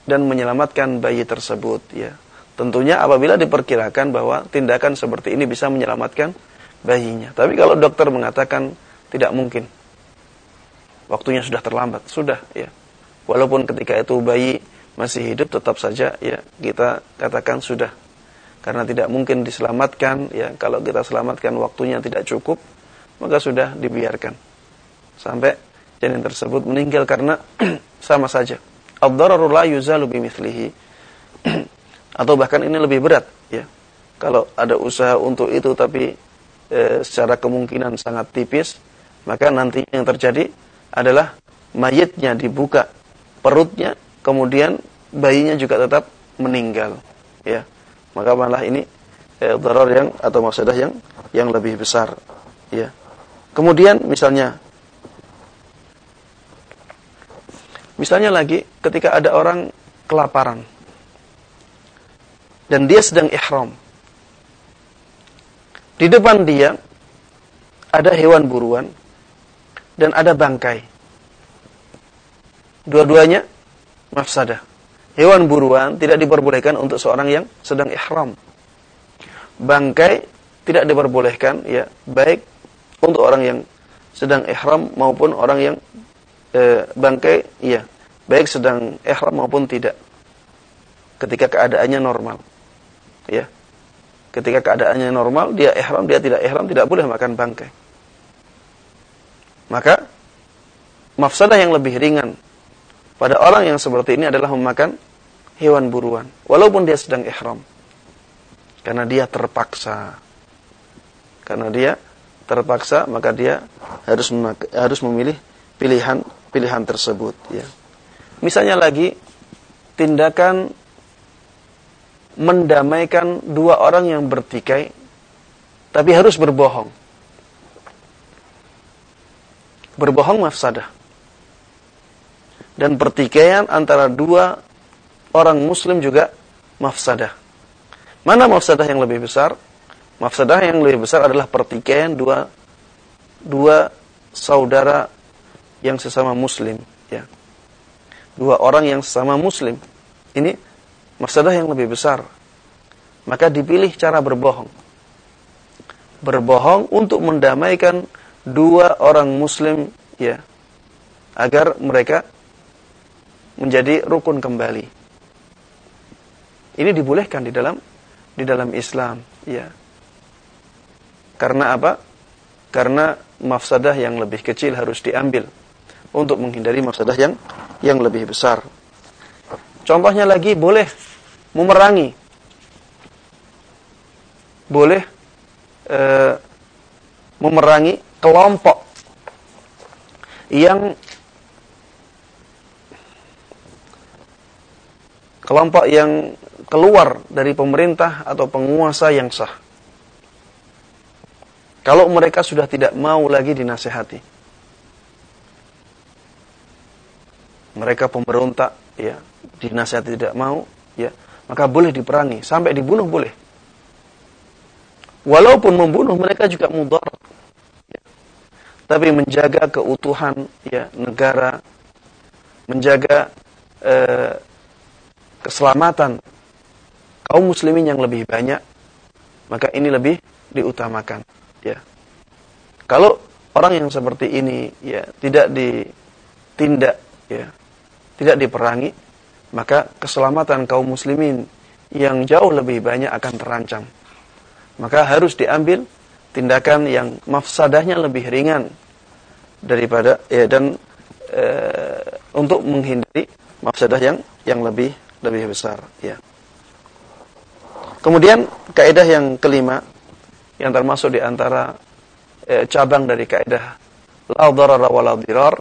dan menyelamatkan bayi tersebut ya. Tentunya apabila diperkirakan bahwa tindakan seperti ini bisa menyelamatkan bayinya. Tapi kalau dokter mengatakan tidak mungkin. Waktunya sudah terlambat, sudah ya. Walaupun ketika itu bayi masih hidup tetap saja ya kita katakan sudah. Karena tidak mungkin diselamatkan ya kalau kita selamatkan waktunya tidak cukup maka sudah dibiarkan. Sampai janin tersebut meninggal karena sama saja ad-dararu la yuzalu bimithlihi. Atau bahkan ini lebih berat, ya. Kalau ada usaha untuk itu tapi e, secara kemungkinan sangat tipis, maka nanti yang terjadi adalah mayitnya dibuka perutnya, kemudian bayinya juga tetap meninggal, ya. Maka malah ini e, darar yang atau masalah yang yang lebih besar, ya. Kemudian misalnya Misalnya lagi ketika ada orang kelaparan dan dia sedang ihram. Di depan dia ada hewan buruan dan ada bangkai. Dua-duanya mafsadah. Hewan buruan tidak diperbolehkan untuk seorang yang sedang ihram. Bangkai tidak diperbolehkan ya, baik untuk orang yang sedang ihram maupun orang yang e, bangkai iya. Baik sedang ihram maupun tidak. Ketika keadaannya normal. Ya ketika keadaannya normal dia ihram dia tidak ihram tidak boleh makan bangkai. Maka mafsadah yang lebih ringan pada orang yang seperti ini adalah memakan hewan buruan. Walaupun dia sedang ihram. Karena dia terpaksa. Karena dia terpaksa maka dia harus harus memilih pilihan pilihan tersebut ya misalnya lagi tindakan mendamaikan dua orang yang bertikai tapi harus berbohong berbohong mafsadah dan pertikaian antara dua orang muslim juga mafsadah. Mana mafsadah yang lebih besar? Mafsadah yang lebih besar adalah pertikaian dua dua saudara yang sesama muslim, ya. Dua orang yang sesama muslim. Ini mafsadah yang lebih besar. Maka dipilih cara berbohong. Berbohong untuk mendamaikan dua orang muslim, ya. Agar mereka menjadi rukun kembali. Ini dibolehkan di dalam di dalam Islam, ya. Karena apa? Karena mafsadah yang lebih kecil harus diambil untuk menghindari mafsadah yang yang lebih besar. Contohnya lagi boleh memerangi. Boleh e, memerangi kelompok yang kelompok yang keluar dari pemerintah atau penguasa yang sah. Kalau mereka sudah tidak mau lagi dinasehati. Mereka pemberontak, ya, dinasehati tidak mau, ya, maka boleh diperangi, sampai dibunuh boleh. Walaupun membunuh mereka juga mudarat. Ya. Tapi menjaga keutuhan ya negara, menjaga eh, keselamatan kaum muslimin yang lebih banyak, maka ini lebih diutamakan, ya. Kalau orang yang seperti ini ya tidak ditindak ya, tidak diperangi, maka keselamatan kaum muslimin yang jauh lebih banyak akan terancam. Maka harus diambil tindakan yang mafsadahnya lebih ringan daripada ya dan e, untuk menghindari mafsadah yang yang lebih lebih besar ya. Kemudian kaidah yang kelima yang termasuk di antara eh, cabang dari kaidah la darara wa la dirar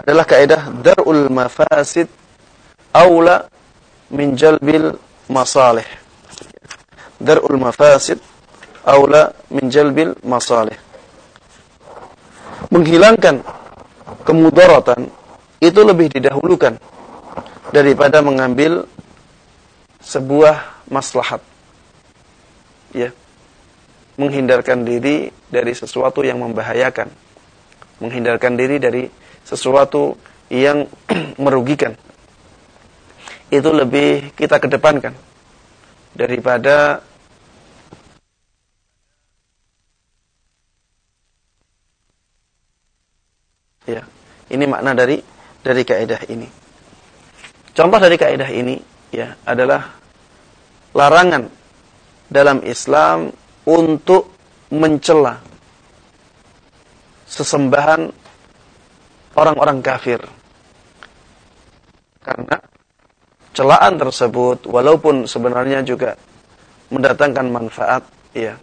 adalah kaidah darul mafasid aula min jalbil masalih. Darul mafasid aula min jalbil masalih. Menghilangkan kemudaratan itu lebih didahulukan daripada mengambil sebuah maslahat. Ya. Menghindarkan diri dari sesuatu yang membahayakan. Menghindarkan diri dari sesuatu yang merugikan. Itu lebih kita kedepankan daripada Ya. Ini makna dari dari kaidah ini. Contoh dari kaidah ini ya adalah larangan dalam Islam untuk mencela sesembahan orang-orang kafir. Karena celaan tersebut walaupun sebenarnya juga mendatangkan manfaat, ya.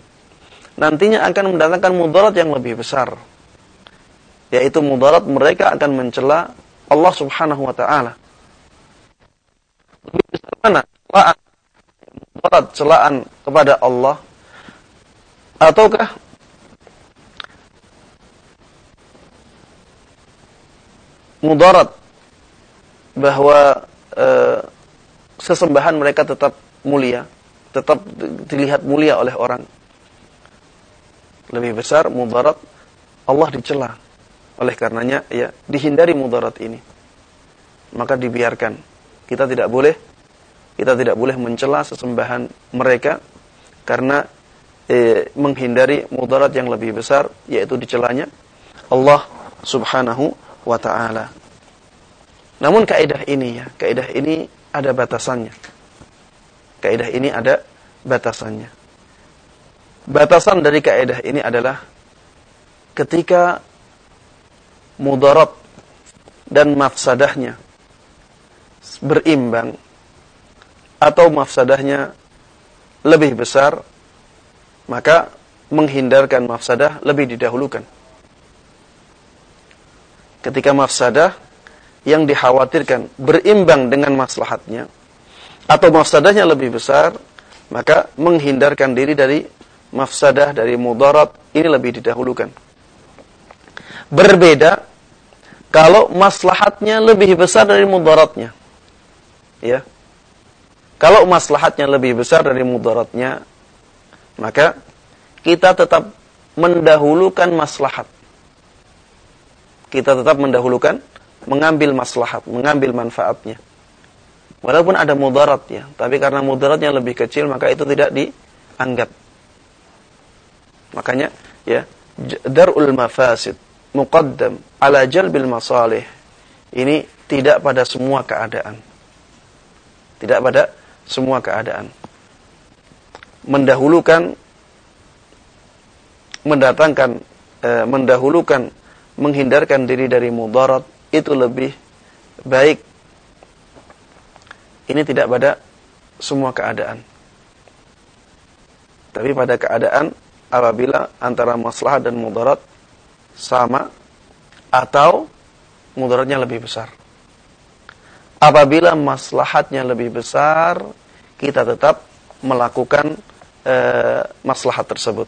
Nantinya akan mendatangkan mudarat yang lebih besar. Yaitu mudarat mereka akan mencela Allah Subhanahu wa taala. Lebih besar mana? Celaan mudarat celaan kepada Allah ataukah mudarat bahwa e, sesembahan mereka tetap mulia, tetap dilihat mulia oleh orang. Lebih besar mudarat Allah dicela. Oleh karenanya ya dihindari mudarat ini. Maka dibiarkan. Kita tidak boleh kita tidak boleh mencela sesembahan mereka karena eh, menghindari mudarat yang lebih besar yaitu dicelanya Allah Subhanahu wa taala. Namun kaidah ini ya, kaidah ini ada batasannya. Kaidah ini ada batasannya. Batasan dari kaidah ini adalah ketika mudarat dan mafsadahnya berimbang atau mafsadahnya lebih besar maka menghindarkan mafsadah lebih didahulukan ketika mafsadah yang dikhawatirkan berimbang dengan maslahatnya atau mafsadahnya lebih besar maka menghindarkan diri dari mafsadah dari mudarat ini lebih didahulukan berbeda kalau maslahatnya lebih besar dari mudaratnya. Ya. Kalau maslahatnya lebih besar dari mudaratnya, maka kita tetap mendahulukan maslahat. Kita tetap mendahulukan mengambil maslahat, mengambil manfaatnya. Walaupun ada mudaratnya, tapi karena mudaratnya lebih kecil maka itu tidak dianggap. Makanya ya darul mafasid muqaddam ala jalbil masalih. Ini tidak pada semua keadaan. Tidak pada semua keadaan. Mendahulukan mendatangkan e, mendahulukan menghindarkan diri dari mudarat itu lebih baik. Ini tidak pada semua keadaan. Tapi pada keadaan apabila antara maslahat dan mudarat sama atau mudaratnya lebih besar. Apabila maslahatnya lebih besar, kita tetap melakukan e, maslahat tersebut.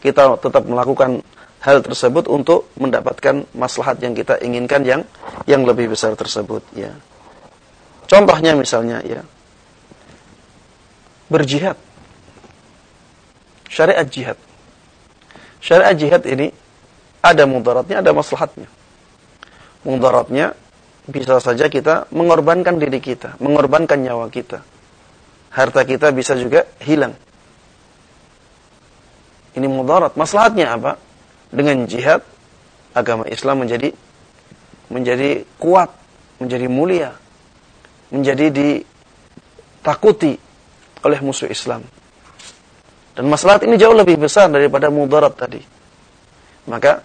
Kita tetap melakukan hal tersebut untuk mendapatkan maslahat yang kita inginkan yang yang lebih besar tersebut ya. Contohnya misalnya ya. Berjihad. Syariat jihad. Syariat jihad ini ada mudaratnya, ada maslahatnya. Mudaratnya bisa saja kita mengorbankan diri kita, mengorbankan nyawa kita. Harta kita bisa juga hilang. Ini mudarat. Maslahatnya apa? Dengan jihad, agama Islam menjadi menjadi kuat, menjadi mulia, menjadi ditakuti oleh musuh Islam. Dan maslahat ini jauh lebih besar daripada mudarat tadi. Maka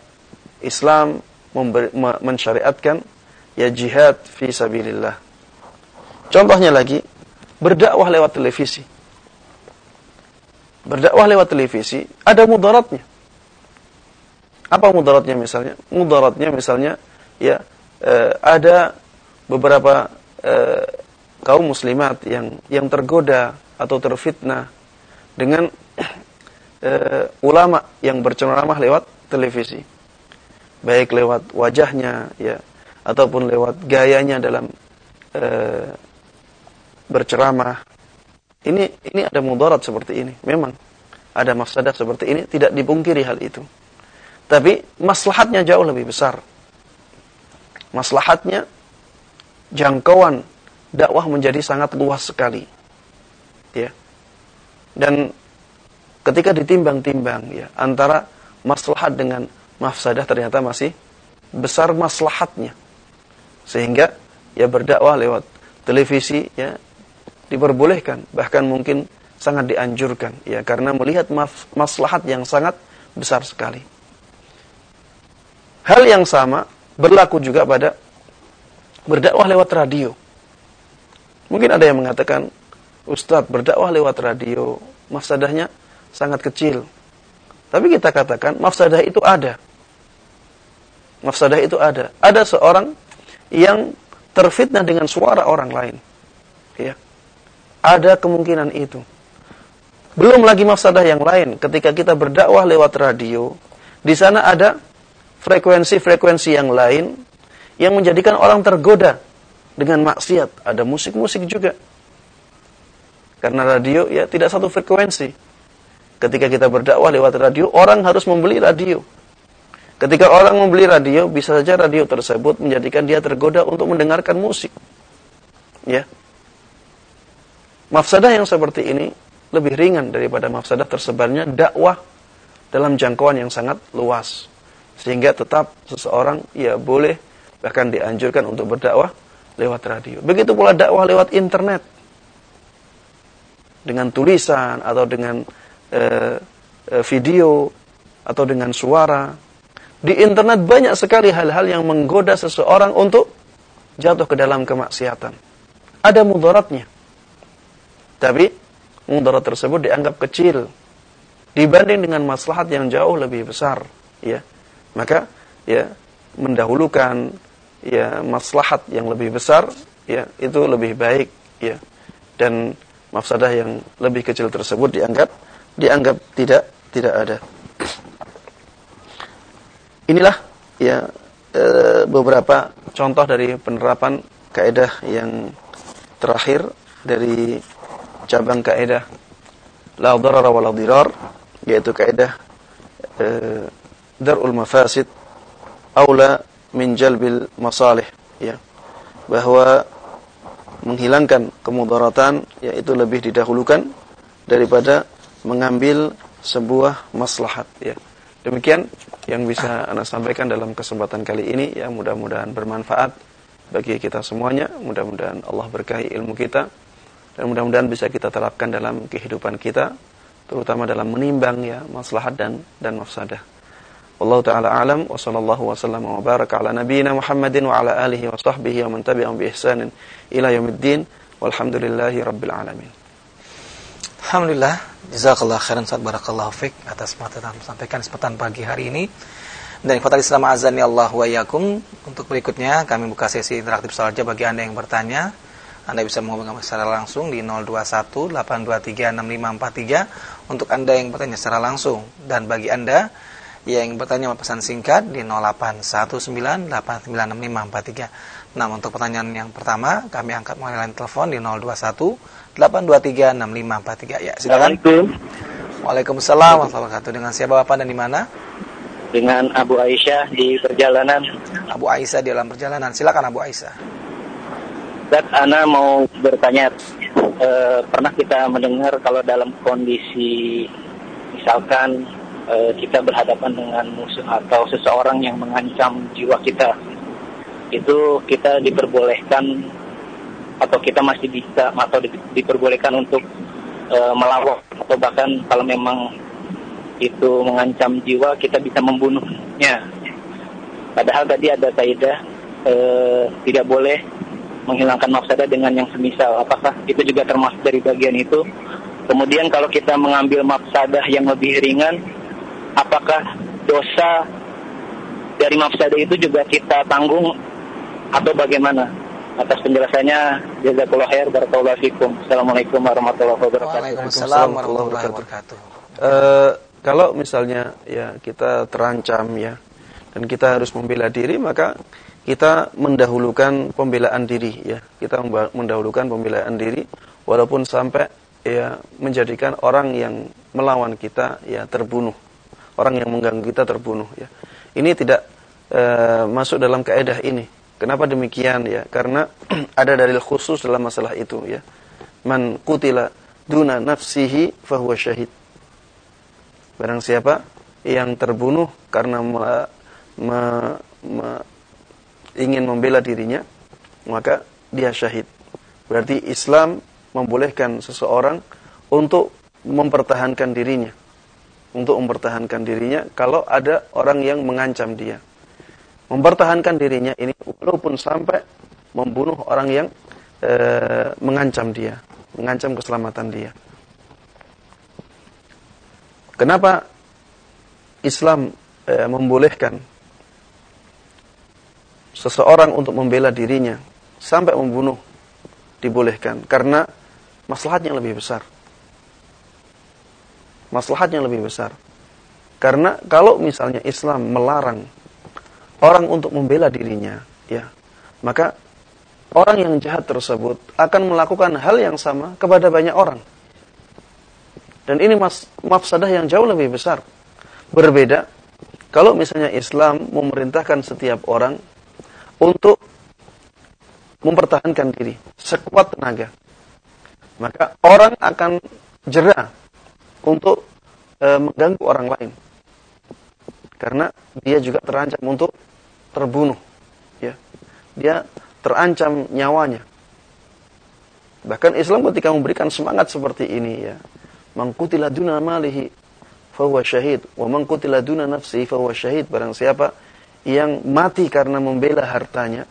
Islam memberi, mensyariatkan ya jihad fi sabilillah. Contohnya lagi, berdakwah lewat televisi. Berdakwah lewat televisi ada mudaratnya. Apa mudaratnya misalnya? Mudaratnya misalnya ya eh, ada beberapa eh, kaum muslimat yang yang tergoda atau terfitnah dengan eh, ulama yang berceramah lewat televisi baik lewat wajahnya ya ataupun lewat gayanya dalam e, berceramah ini ini ada mudarat seperti ini. Memang ada mafsadah seperti ini tidak dipungkiri hal itu. Tapi maslahatnya jauh lebih besar. Maslahatnya jangkauan dakwah menjadi sangat luas sekali. Ya. Dan ketika ditimbang-timbang ya antara maslahat dengan mafsadah ternyata masih besar maslahatnya. Sehingga ya berdakwah lewat televisi ya diperbolehkan, bahkan mungkin sangat dianjurkan ya karena melihat maslahat yang sangat besar sekali. Hal yang sama berlaku juga pada berdakwah lewat radio. Mungkin ada yang mengatakan, Ustadz berdakwah lewat radio, mafsadahnya sangat kecil. Tapi kita katakan mafsadah itu ada. Mafsadah itu ada. Ada seorang yang terfitnah dengan suara orang lain. Ya. Ada kemungkinan itu. Belum lagi mafsadah yang lain. Ketika kita berdakwah lewat radio, di sana ada frekuensi-frekuensi yang lain yang menjadikan orang tergoda dengan maksiat. Ada musik-musik juga. Karena radio ya tidak satu frekuensi. Ketika kita berdakwah lewat radio, orang harus membeli radio. Ketika orang membeli radio, bisa saja radio tersebut menjadikan dia tergoda untuk mendengarkan musik. Ya. Mafsadah yang seperti ini lebih ringan daripada mafsadah tersebarnya dakwah dalam jangkauan yang sangat luas. Sehingga tetap seseorang ya boleh bahkan dianjurkan untuk berdakwah lewat radio. Begitu pula dakwah lewat internet. Dengan tulisan atau dengan Eh, eh, video atau dengan suara Di internet banyak sekali hal-hal yang menggoda seseorang untuk jatuh ke dalam kemaksiatan. Ada mudaratnya. Tapi mudarat tersebut dianggap kecil dibanding dengan maslahat yang jauh lebih besar, ya. Maka ya mendahulukan ya maslahat yang lebih besar ya itu lebih baik ya. Dan mafsadah yang lebih kecil tersebut dianggap dianggap tidak tidak ada. Inilah ya e, beberapa contoh dari penerapan kaidah yang terakhir dari cabang kaidah la darara wa la dirar yaitu kaidah e, darul mafasid aula min jalbil masalih ya. Bahwa menghilangkan kemudaratan yaitu lebih didahulukan daripada mengambil sebuah maslahat ya. Demikian yang bisa Anda sampaikan dalam kesempatan kali ini ya. Mudah-mudahan bermanfaat bagi kita semuanya. Mudah-mudahan Allah berkahi ilmu kita dan mudah-mudahan bisa kita terapkan dalam kehidupan kita terutama dalam menimbang ya maslahat dan dan mafsadah. Allah taala alam wa sallallahu wasallam wa baraka ala nabiyyina Muhammadin wa ala alihi wa sahbihi wa man tabi'ahum bi ihsanin ila yaumiddin walhamdulillahi rabbil alamin. Alhamdulillah Jazakallah khairan saat barakallahu fiq atas materi yang sampaikan kesempatan pagi hari ini. Dan ikhwatal Islam azani Allah wa yakum. Untuk berikutnya kami buka sesi interaktif saja bagi Anda yang bertanya. Anda bisa menghubungi kami secara langsung di 021 823 6543 untuk Anda yang bertanya secara langsung dan bagi Anda yang bertanya pesan singkat di 0819 896543. Nah, untuk pertanyaan yang pertama kami angkat melalui line telepon di 021 823 6543. Ya, silakan. Waalaikumsalam warahmatullahi wabarakatuh. Dengan siapa Bapak dan di mana? Dengan Abu Aisyah di perjalanan. Abu Aisyah di dalam perjalanan. Silakan Abu Aisyah. Dan Ana mau bertanya, e, pernah kita mendengar kalau dalam kondisi misalkan e, kita berhadapan dengan musuh atau seseorang yang mengancam jiwa kita, itu kita diperbolehkan atau kita masih bisa atau di, diperbolehkan untuk e, melawan atau bahkan kalau memang itu mengancam jiwa kita bisa membunuhnya. Padahal tadi ada kaidah e, tidak boleh menghilangkan mafsadah dengan yang semisal. Apakah itu juga termasuk dari bagian itu? Kemudian kalau kita mengambil mafsadah yang lebih ringan, apakah dosa dari mafsadah itu juga kita tanggung atau bagaimana? atas penjelasannya jazakallahu khair barakallahu fikum. Assalamualaikum warahmatullahi wabarakatuh. Waalaikumsalam warahmatullahi wabarakatuh. Uh, kalau misalnya ya kita terancam ya dan kita harus membela diri maka kita mendahulukan pembelaan diri ya. Kita mendahulukan pembelaan diri walaupun sampai ya menjadikan orang yang melawan kita ya terbunuh. Orang yang mengganggu kita terbunuh ya. Ini tidak uh, masuk dalam kaidah ini Kenapa demikian ya? Karena ada dalil khusus dalam masalah itu ya. Man kutila duna nafsihi fahuwa syahid. Barang siapa yang terbunuh karena me, me, ingin membela dirinya, maka dia syahid. Berarti Islam membolehkan seseorang untuk mempertahankan dirinya. Untuk mempertahankan dirinya kalau ada orang yang mengancam dia mempertahankan dirinya ini walaupun sampai membunuh orang yang e, mengancam dia, mengancam keselamatan dia. Kenapa Islam e, membolehkan seseorang untuk membela dirinya sampai membunuh dibolehkan karena maslahatnya lebih besar. Maslahatnya lebih besar. Karena kalau misalnya Islam melarang orang untuk membela dirinya, ya, maka orang yang jahat tersebut akan melakukan hal yang sama kepada banyak orang. Dan ini mas, mafsadah yang jauh lebih besar. Berbeda kalau misalnya Islam memerintahkan setiap orang untuk mempertahankan diri sekuat tenaga. Maka orang akan jerah untuk e, mengganggu orang lain. Karena dia juga terancam untuk terbunuh. Ya. Dia terancam nyawanya. Bahkan Islam ketika memberikan semangat seperti ini ya. Mangkutila duna malihi fahuwa syahid wa man qutila duna nafsi fahuwa syahid barang siapa yang mati karena membela hartanya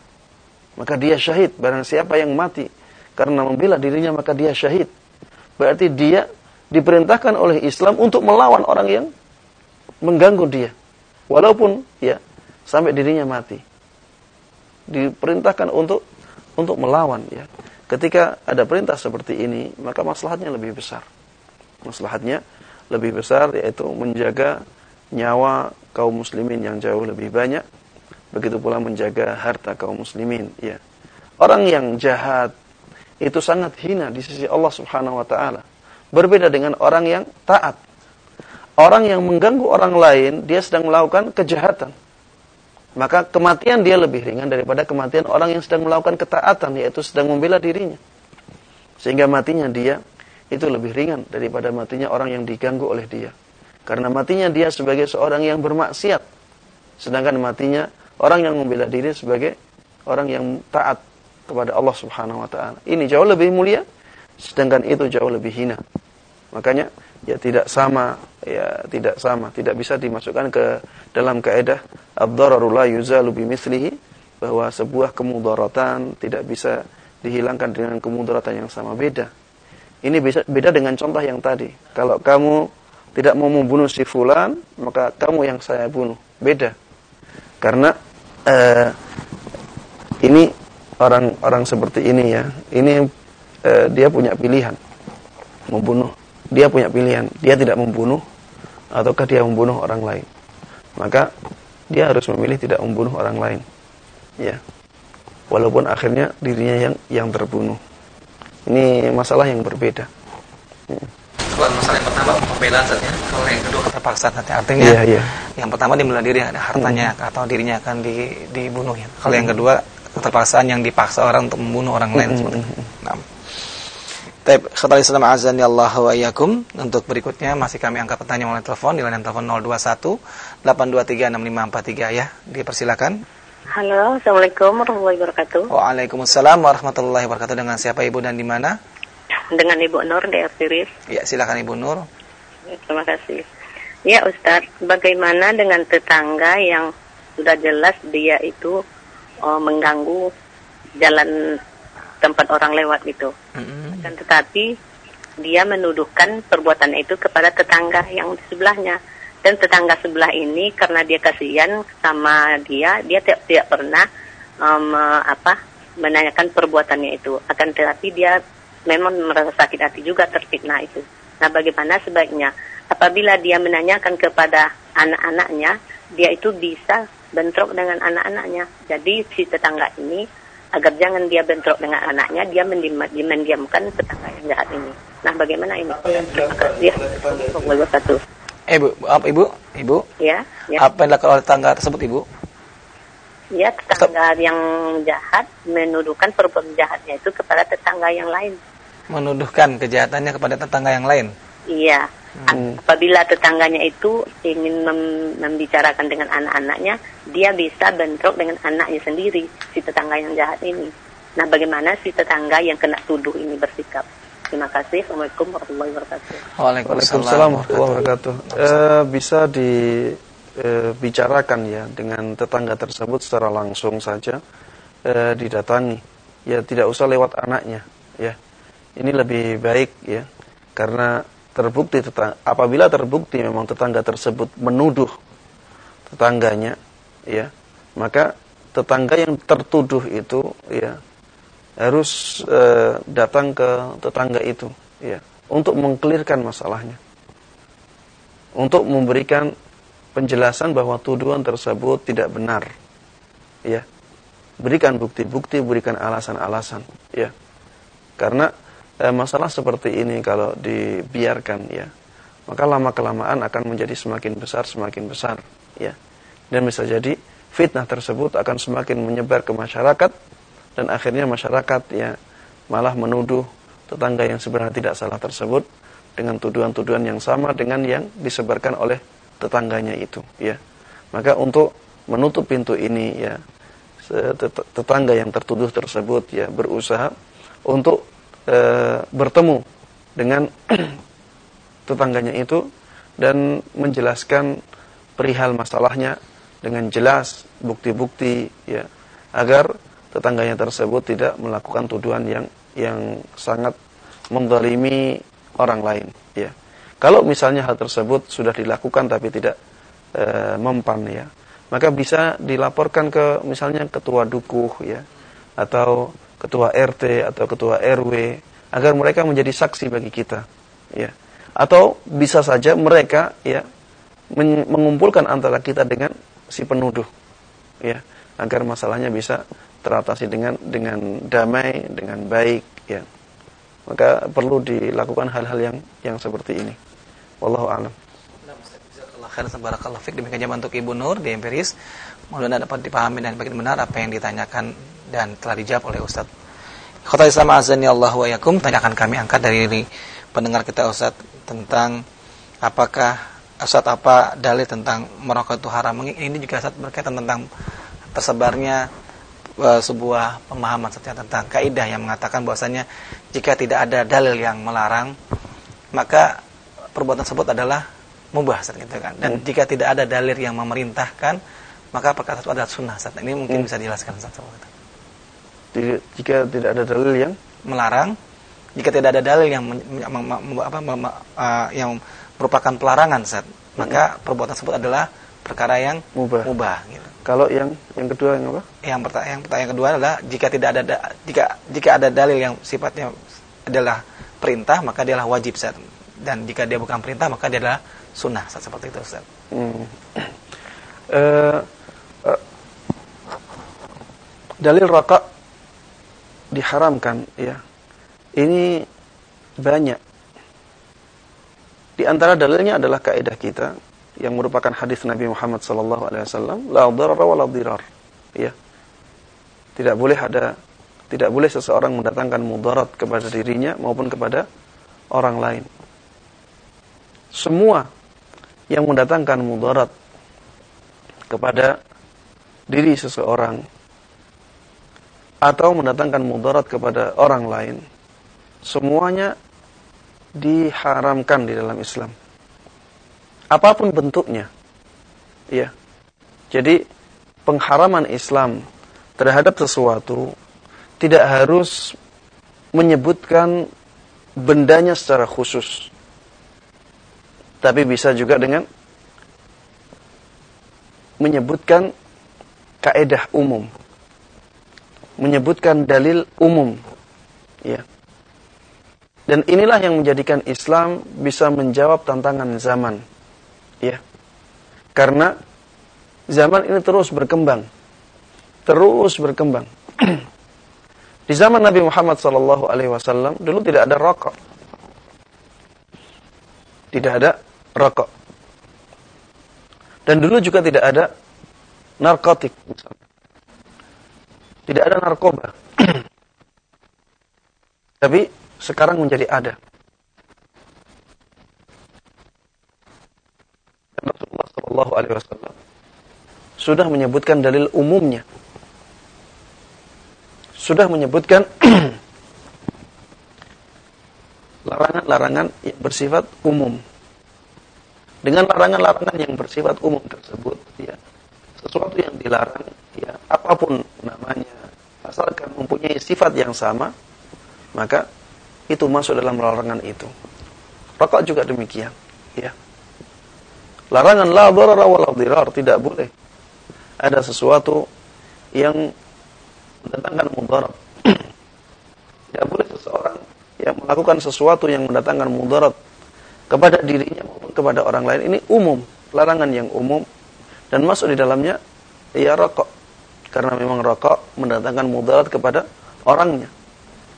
maka dia syahid. Barang siapa yang mati karena membela dirinya maka dia syahid. Berarti dia diperintahkan oleh Islam untuk melawan orang yang mengganggu dia. Walaupun ya sampai dirinya mati. Diperintahkan untuk untuk melawan ya. Ketika ada perintah seperti ini maka maslahatnya lebih besar. Maslahatnya lebih besar yaitu menjaga nyawa kaum muslimin yang jauh lebih banyak begitu pula menjaga harta kaum muslimin ya. Orang yang jahat itu sangat hina di sisi Allah Subhanahu wa taala. Berbeda dengan orang yang taat. Orang yang mengganggu orang lain dia sedang melakukan kejahatan. Maka kematian dia lebih ringan daripada kematian orang yang sedang melakukan ketaatan yaitu sedang membela dirinya. Sehingga matinya dia itu lebih ringan daripada matinya orang yang diganggu oleh dia. Karena matinya dia sebagai seorang yang bermaksiat. Sedangkan matinya orang yang membela diri sebagai orang yang taat kepada Allah Subhanahu wa taala. Ini jauh lebih mulia sedangkan itu jauh lebih hina. Makanya ya tidak sama ya tidak sama, tidak bisa dimasukkan ke dalam kaidah ad-dararu la yuzalu bimithlihi bahwa sebuah kemudaratan tidak bisa dihilangkan dengan kemudaratan yang sama beda. Ini bisa beda dengan contoh yang tadi. Kalau kamu tidak mau membunuh si fulan, maka kamu yang saya bunuh. Beda. Karena uh, ini orang-orang seperti ini ya, ini uh, dia punya pilihan membunuh. Dia punya pilihan, dia tidak membunuh ataukah dia membunuh orang lain. Maka dia harus memilih tidak membunuh orang lain. Ya. Walaupun akhirnya dirinya yang yang terbunuh. Ini masalah yang berbeda. Kalau masalah yang pertama pembelaan saja, kalau yang kedua keterpaksaan saja. Artinya iya, iya. yang pertama dia diri ada hartanya hmm. atau dirinya akan di, dibunuh ya. Kalau hmm. yang kedua keterpaksaan yang dipaksa orang untuk membunuh orang lain hmm. seperti itu. Nah. Baik, khabar Islam azan ya Allah wa iyyakum. Untuk berikutnya masih kami angkat pertanyaan melalui telepon di line telepon 021 823 6543 ya. Dipersilakan. Halo, Assalamualaikum warahmatullahi wabarakatuh. Waalaikumsalam warahmatullahi wabarakatuh. Dengan siapa Ibu dan di mana? Dengan Ibu Nur di Artiris. Ya, silakan Ibu Nur. Ya, terima kasih. Ya Ustaz, bagaimana dengan tetangga yang sudah jelas dia itu oh, mengganggu jalan tempat orang lewat itu. Mm-hmm. Dan tetapi dia menuduhkan perbuatan itu kepada tetangga yang di sebelahnya dan tetangga sebelah ini karena dia kasihan sama dia dia tidak tidak pernah um, apa menanyakan perbuatannya itu akan tetapi dia memang merasa sakit hati juga terfitnah itu nah bagaimana sebaiknya apabila dia menanyakan kepada anak-anaknya dia itu bisa bentrok dengan anak-anaknya jadi si tetangga ini agar jangan dia bentrok dengan anaknya dia mendiam, mendiamkan tetangga yang jahat ini nah bagaimana ini terima kasih ya. Eh, Bu, apa Ibu? Ibu? Ya, ya. Apa yang dilakukan oleh tetangga tersebut, Ibu? Ya, tetangga Stop. yang jahat menuduhkan perbuatan jahatnya itu kepada tetangga yang lain. Menuduhkan kejahatannya kepada tetangga yang lain? Iya. Hmm. Apabila tetangganya itu ingin mem membicarakan dengan anak-anaknya, dia bisa bentrok dengan anaknya sendiri, si tetangga yang jahat ini. Nah, bagaimana si tetangga yang kena tuduh ini bersikap? Terima kasih. Assalamualaikum warahmatullahi wabarakatuh. Waalaikumsalam warahmatullahi wabarakatuh. E, bisa dibicarakan eh, ya dengan tetangga tersebut secara langsung saja e, didatangi. Ya tidak usah lewat anaknya. Ya ini lebih baik ya. Karena terbukti tetangga, apabila terbukti memang tetangga tersebut menuduh tetangganya ya maka tetangga yang tertuduh itu ya harus e, datang ke tetangga itu ya untuk mengklirkan masalahnya. Untuk memberikan penjelasan bahwa tuduhan tersebut tidak benar ya. Berikan bukti-bukti berikan alasan-alasan ya. Karena e, masalah seperti ini kalau dibiarkan ya maka lama kelamaan akan menjadi semakin besar semakin besar ya. Dan bisa jadi fitnah tersebut akan semakin menyebar ke masyarakat dan akhirnya masyarakat ya malah menuduh tetangga yang sebenarnya tidak salah tersebut dengan tuduhan-tuduhan yang sama dengan yang disebarkan oleh tetangganya itu ya. Maka untuk menutup pintu ini ya tetangga yang tertuduh tersebut ya berusaha untuk e, bertemu dengan tetangganya itu dan menjelaskan perihal masalahnya dengan jelas bukti-bukti ya agar tetangganya tersebut tidak melakukan tuduhan yang yang sangat mendalimi orang lain ya. Kalau misalnya hal tersebut sudah dilakukan tapi tidak e, mempan ya maka bisa dilaporkan ke misalnya ketua dukuh ya atau ketua RT atau ketua RW agar mereka menjadi saksi bagi kita ya. Atau bisa saja mereka ya mengumpulkan antara kita dengan si penuduh ya agar masalahnya bisa teratasi dengan dengan damai dengan baik ya. Maka perlu dilakukan hal-hal yang yang seperti ini. Wallahu alam. Barakallahu fiik. Demikian untuk Ibu Nur di Empiris. Mudah-mudahan dapat dipahami dan bagian benar apa yang ditanyakan dan telah dijawab oleh Ustaz. Khotbah Islam azani Allah wa yakum tanyakan kami angkat dari pendengar kita Ustaz tentang apakah Ustaz apa dalil tentang merokok itu haram. Ini juga Ustaz berkaitan tentang tersebarnya uh, sebuah pemahaman setia tentang kaidah yang mengatakan bahwasanya jika tidak ada dalil yang melarang maka perbuatan tersebut adalah mubah gitu kan dan hmm. jika tidak ada dalil yang memerintahkan maka perkara itu adalah sunnah Ustaz. ini mungkin hmm. bisa dijelaskan Ustaz jika tidak ada dalil yang melarang jika tidak ada dalil yang apa uh, yang merupakan pelarangan Ustaz, maka perbuatan tersebut adalah perkara yang mubah, mubah gitu. Kalau yang yang kedua yang apa? Yang pertanyaan yang pertanyaan kedua adalah jika tidak ada jika jika ada dalil yang sifatnya adalah perintah maka dia adalah wajib Ustaz. Dan jika dia bukan perintah maka dia adalah sunnah Ustaz, seperti itu Ustaz. Hmm. Uh, uh, dalil raka diharamkan ya. Ini banyak. Di antara dalilnya adalah kaidah kita yang merupakan hadis Nabi Muhammad wasallam, la darara wa la dirar. Ya. Tidak boleh ada tidak boleh seseorang mendatangkan mudarat kepada dirinya maupun kepada orang lain. Semua yang mendatangkan mudarat kepada diri seseorang atau mendatangkan mudarat kepada orang lain, semuanya diharamkan di dalam Islam apa pun bentuknya. Ya. Jadi pengharaman Islam terhadap sesuatu tidak harus menyebutkan bendanya secara khusus. Tapi bisa juga dengan menyebutkan kaedah umum. Menyebutkan dalil umum. Ya. Dan inilah yang menjadikan Islam bisa menjawab tantangan zaman Ya. Karena zaman ini terus berkembang. Terus berkembang. Di zaman Nabi Muhammad sallallahu alaihi wasallam dulu tidak ada rokok. Tidak ada rokok. Dan dulu juga tidak ada narkotik misalnya. Tidak ada narkoba. Tapi sekarang menjadi ada. Rasulullah Shallallahu Alaihi Wasallam sudah menyebutkan dalil umumnya, sudah menyebutkan larangan-larangan yang bersifat umum. Dengan larangan-larangan yang bersifat umum tersebut, ya, sesuatu yang dilarang, ya, apa pun namanya, asalkan mempunyai sifat yang sama, maka itu masuk dalam larangan itu. Rokok juga demikian, ya. Larangan la darara wa la tidak boleh. Ada sesuatu yang mendatangkan mudarat. tidak boleh seseorang yang melakukan sesuatu yang mendatangkan mudarat kepada dirinya maupun kepada orang lain ini umum, larangan yang umum dan masuk di dalamnya ya rokok. Karena memang rokok mendatangkan mudarat kepada orangnya.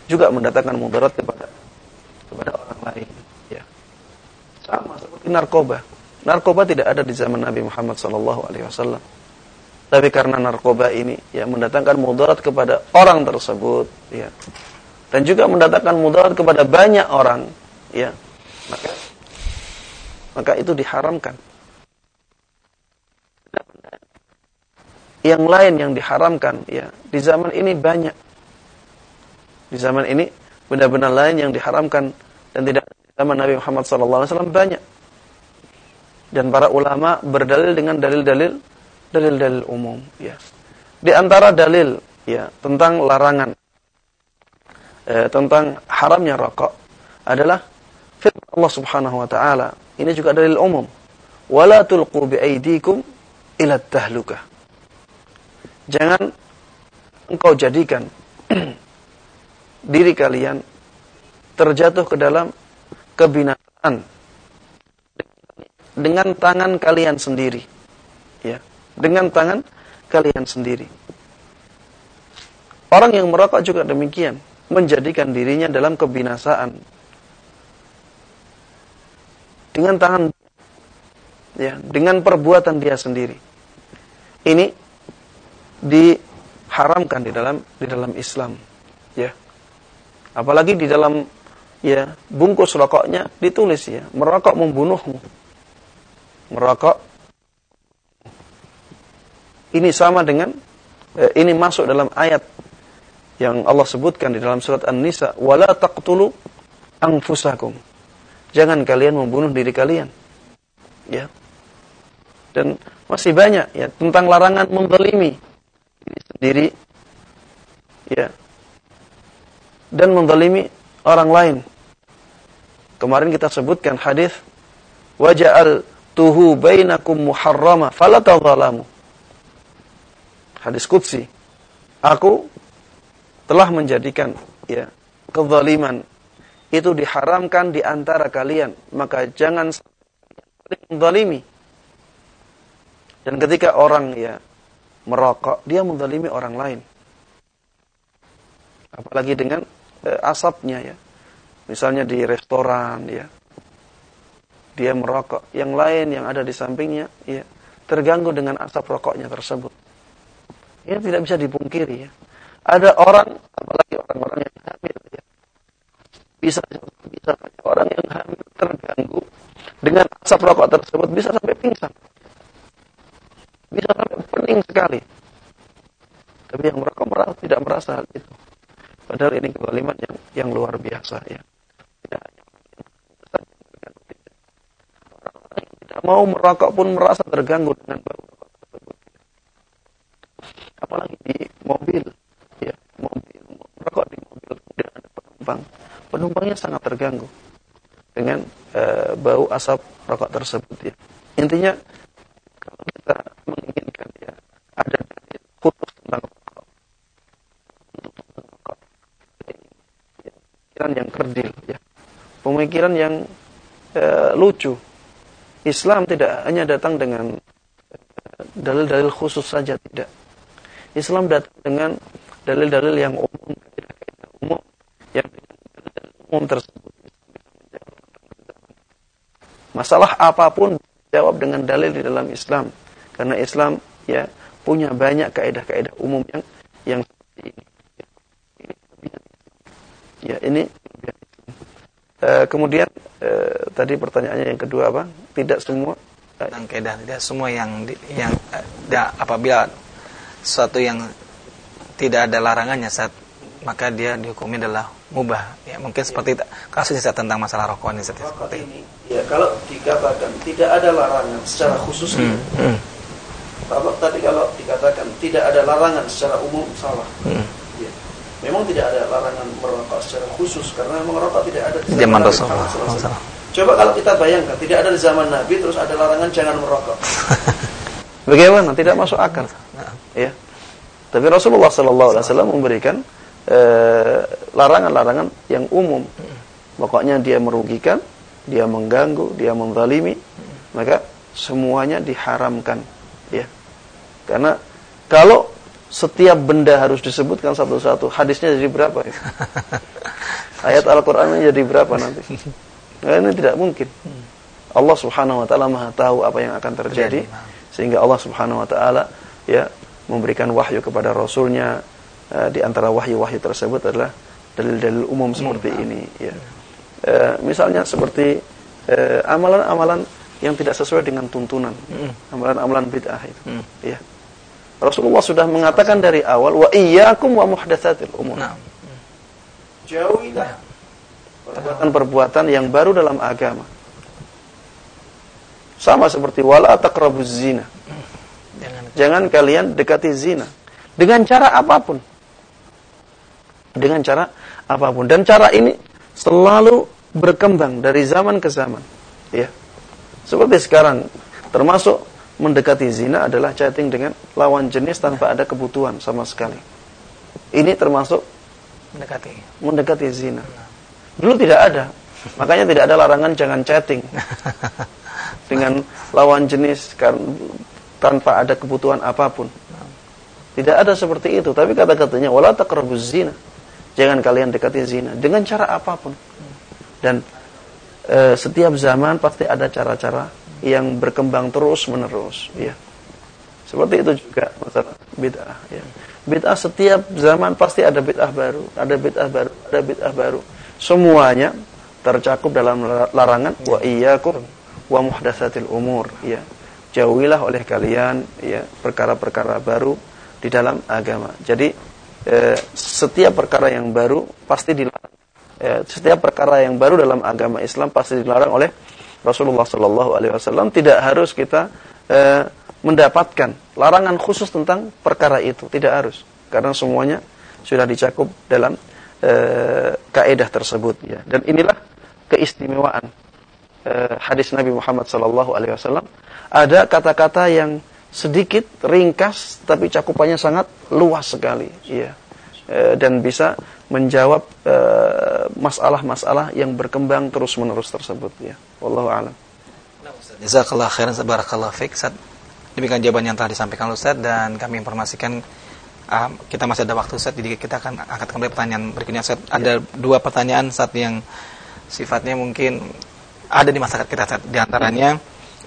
Juga mendatangkan mudarat kepada kepada orang lain, ya. Sama seperti narkoba Narkoba tidak ada di zaman Nabi Muhammad SAW. Tapi karena narkoba ini ya mendatangkan mudarat kepada orang tersebut, ya, dan juga mendatangkan mudarat kepada banyak orang, ya, maka maka itu diharamkan. Yang lain yang diharamkan, ya, di zaman ini banyak. Di zaman ini benda-benda lain yang diharamkan dan tidak zaman Nabi Muhammad SAW banyak dan para ulama berdalil dengan dalil-dalil dalil-dalil umum ya. Di antara dalil ya tentang larangan eh, tentang haramnya rokok adalah firman Allah Subhanahu wa taala. Ini juga dalil umum. Wala tulqu biaidikum ila tahlukah. Jangan engkau jadikan diri kalian terjatuh ke dalam kebinasaan dengan tangan kalian sendiri. Ya, dengan tangan kalian sendiri. Orang yang merokok juga demikian, menjadikan dirinya dalam kebinasaan. Dengan tangan ya, dengan perbuatan dia sendiri. Ini diharamkan di dalam di dalam Islam, ya. Apalagi di dalam ya bungkus rokoknya ditulis ya, merokok membunuhmu. Merokok ini sama dengan eh, ini masuk dalam ayat yang Allah sebutkan di dalam surat An-Nisa, "Wala taqtulu anfusakum." Jangan kalian membunuh diri kalian. Ya. Dan masih banyak ya tentang larangan menzalimi diri. Ya. Dan menzalimi orang lain. Kemarin kita sebutkan hadis waja'al tuhu bainakum muharrama fala tadhalamu. Hadis qudsi. Aku telah menjadikan ya kezaliman itu diharamkan di antara kalian, maka jangan saling menzalimi. Dan ketika orang ya merokok, dia menzalimi orang lain. Apalagi dengan e, asapnya ya. Misalnya di restoran ya. Dia merokok, yang lain yang ada di sampingnya ya terganggu dengan asap rokoknya tersebut. Ini tidak bisa dipungkiri ya ada orang apalagi orang-orang yang hamil ya. Bisa bisa orang yang hamil terganggu dengan asap rokok tersebut bisa sampai pingsan. Bisa sampai pening sekali. Tapi yang merokok merasa, tidak merasa hal itu. Padahal ini kezaliman yang yang luar biasa ya. Tidak hanya orang-orang tidak mau merokok pun merasa terganggu dengan bau rokok tersebut. Apalagi di mobil penumpang, penumpangnya sangat terganggu dengan e, bau asap rokok tersebut ya. Intinya kita menginginkan ya ada khusus tentang rokok, pemikiran yang kerdil ya, pemikiran yang e, lucu. Islam tidak hanya datang dengan eh, dalil-dalil khusus saja tidak. Islam datang dengan dalil-dalil yang umum, umum yang umum tersebut. Masalah apa pun jawab dengan dalil di dalam Islam. Karena Islam ya punya banyak kaidah-kaidah umum yang yang seperti ini. Ya, ini uh, kemudian uh, tadi pertanyaannya yang kedua apa? Tidak semua tentang kaidah tidak semua yang yang uh, apabila suatu yang tidak ada larangannya saat maka dia dihukumi adalah mubah. Ya, mungkin ya. seperti kasusnya tentang masalah rokok ini seperti, rokok ini. Ya, kalau dikatakan tidak ada larangan secara khusus hmm. Hmm. Bapak tadi kalau dikatakan tidak ada larangan secara umum salah. Hmm. Ya. Memang tidak ada larangan merokok secara khusus karena merokok tidak ada di zaman Rasulullah. Coba kalau kita bayangkan tidak ada di zaman Nabi terus ada larangan jangan merokok. Bagaimana? Tidak masuk akal. Nah. Ya. Tapi Rasulullah Sallallahu Alaihi Wasallam memberikan Eh, larangan-larangan eh, yang umum. Pokoknya dia merugikan, dia mengganggu, dia menzalimi, maka semuanya diharamkan, ya. Karena kalau setiap benda harus disebutkan satu-satu, hadisnya jadi berapa ya? Ayat Al-Qur'an jadi berapa nanti? Nah, ini tidak mungkin. Allah Subhanahu wa taala Maha tahu apa yang akan terjadi sehingga Allah Subhanahu wa taala ya memberikan wahyu kepada rasulnya uh, di antara wahyu-wahyu tersebut adalah dalil-dalil umum seperti hmm. ini ya. Uh, misalnya seperti eh, amalan-amalan uh, yang tidak sesuai dengan tuntunan, hmm. amalan-amalan bid'ah itu. Hmm. Ya. Rasulullah sudah mengatakan dari awal wa iyyakum wa muhdatsatil umur. Nah. Jauhilah perbuatan-perbuatan yang baru dalam agama. Sama seperti wala taqrabuz zina. Jangan, Jangan kalian dekati zina dengan cara apa pun. Dengan cara apa pun dan cara ini selalu berkembang dari zaman ke zaman, ya. Seperti sekarang termasuk mendekati zina adalah chatting dengan lawan jenis tanpa ada kebutuhan sama sekali. Ini termasuk mendekati mendekati zina. Dulu tidak ada. Makanya tidak ada larangan jangan chatting. dengan lawan jenis tanpa ada kebutuhan apa pun. Tidak ada seperti itu, tapi kata-katanya wala taqrabuz zina. Jangan kalian dekati zina dengan cara apa pun. Dan e, setiap zaman pasti ada cara-cara yang berkembang terus-menerus, ya. Seperti itu juga masalah bid'ah, ya. Bid'ah setiap zaman pasti ada bid'ah baru, ada bid'ah baru, ada bid'ah baru. Semuanya tercakup dalam larangan wa iyyakum wa muhdatsatil umur ya jauhilah oleh kalian ya perkara-perkara baru di dalam agama jadi eh, setiap perkara yang baru pasti dilarang eh, setiap perkara yang baru dalam agama Islam pasti dilarang oleh Rasulullah Shallallahu Alaihi Wasallam tidak harus kita eh, mendapatkan larangan khusus tentang perkara itu. Tidak harus. Karena semuanya sudah dicakup dalam eh, kaidah tersebut ya. Dan inilah keistimewaan uh, hadis Nabi Muhammad sallallahu alaihi wasallam. Ada kata-kata yang sedikit ringkas tapi cakupannya sangat luas sekali ya. Uh, dan bisa menjawab eh, masalah-masalah yang berkembang terus-menerus tersebut ya wallahu alam Jazakallah khairan barakallahu fiik Ustaz. Demikian jawaban yang telah disampaikan Ustaz dan kami informasikan uh, kita masih ada waktu Ustaz jadi kita akan angkat kembali pertanyaan berikutnya Ustaz. Ada ya. dua pertanyaan saat yang sifatnya mungkin ada di masyarakat kita di antaranya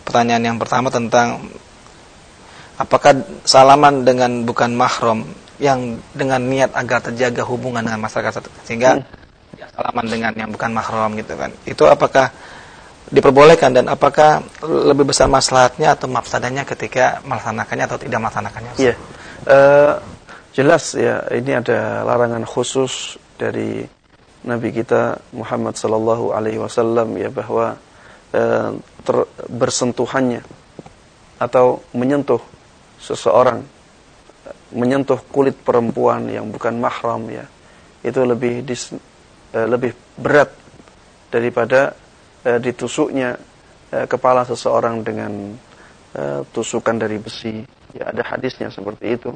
pertanyaan yang pertama tentang apakah salaman dengan bukan mahram yang dengan niat agar terjaga hubungan dengan masyarakat sehingga hmm. salaman dengan yang bukan mahram gitu kan itu apakah diperbolehkan dan apakah lebih besar maslahatnya atau mafsadanya ketika melaksanakannya atau tidak melaksanakannya? Iya, uh, jelas ya ini ada larangan khusus dari Nabi kita Muhammad sallallahu alaihi wasallam ya bahwa e, ter, bersentuhannya atau menyentuh seseorang menyentuh kulit perempuan yang bukan mahram ya itu lebih dis, e, lebih berat daripada e, ditusuknya e, kepala seseorang dengan e, tusukan dari besi. Ya ada hadisnya seperti itu.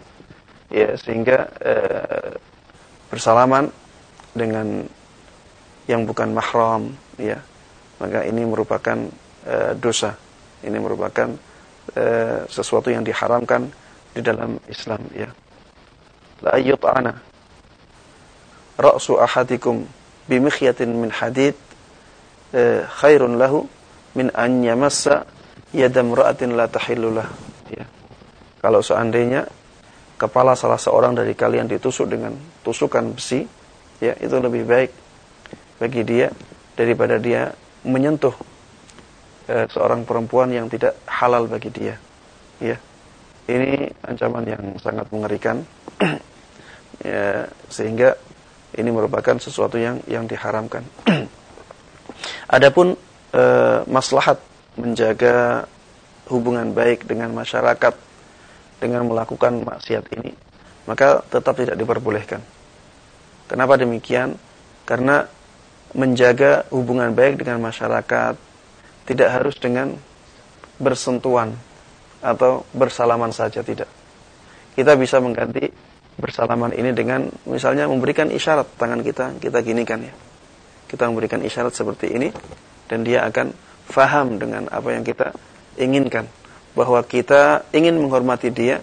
Ya sehingga e, bersalaman dengan yang bukan mahram ya maka ini merupakan e, dosa. Ini merupakan e, sesuatu yang diharamkan di dalam Islam ya. La yut'ana ra'su ahadikum bimikhyatin min hadid e, khairun lahu min an yamassa yadam ra'atin la tahillulah ya. Kalau seandainya kepala salah seorang dari kalian ditusuk dengan tusukan besi ya itu lebih baik bagi dia daripada dia menyentuh eh, seorang perempuan yang tidak halal bagi dia ya ini ancaman yang sangat mengerikan. Ya, sehingga ini merupakan sesuatu yang yang diharamkan. Adapun eh, maslahat menjaga hubungan baik dengan masyarakat dengan melakukan maksiat ini maka tetap tidak diperbolehkan. Kenapa demikian? Karena menjaga hubungan baik dengan masyarakat tidak harus dengan bersentuhan atau bersalaman saja tidak. Kita bisa mengganti bersalaman ini dengan misalnya memberikan isyarat tangan kita, kita ginikan ya. Kita memberikan isyarat seperti ini dan dia akan faham dengan apa yang kita inginkan bahwa kita ingin menghormati dia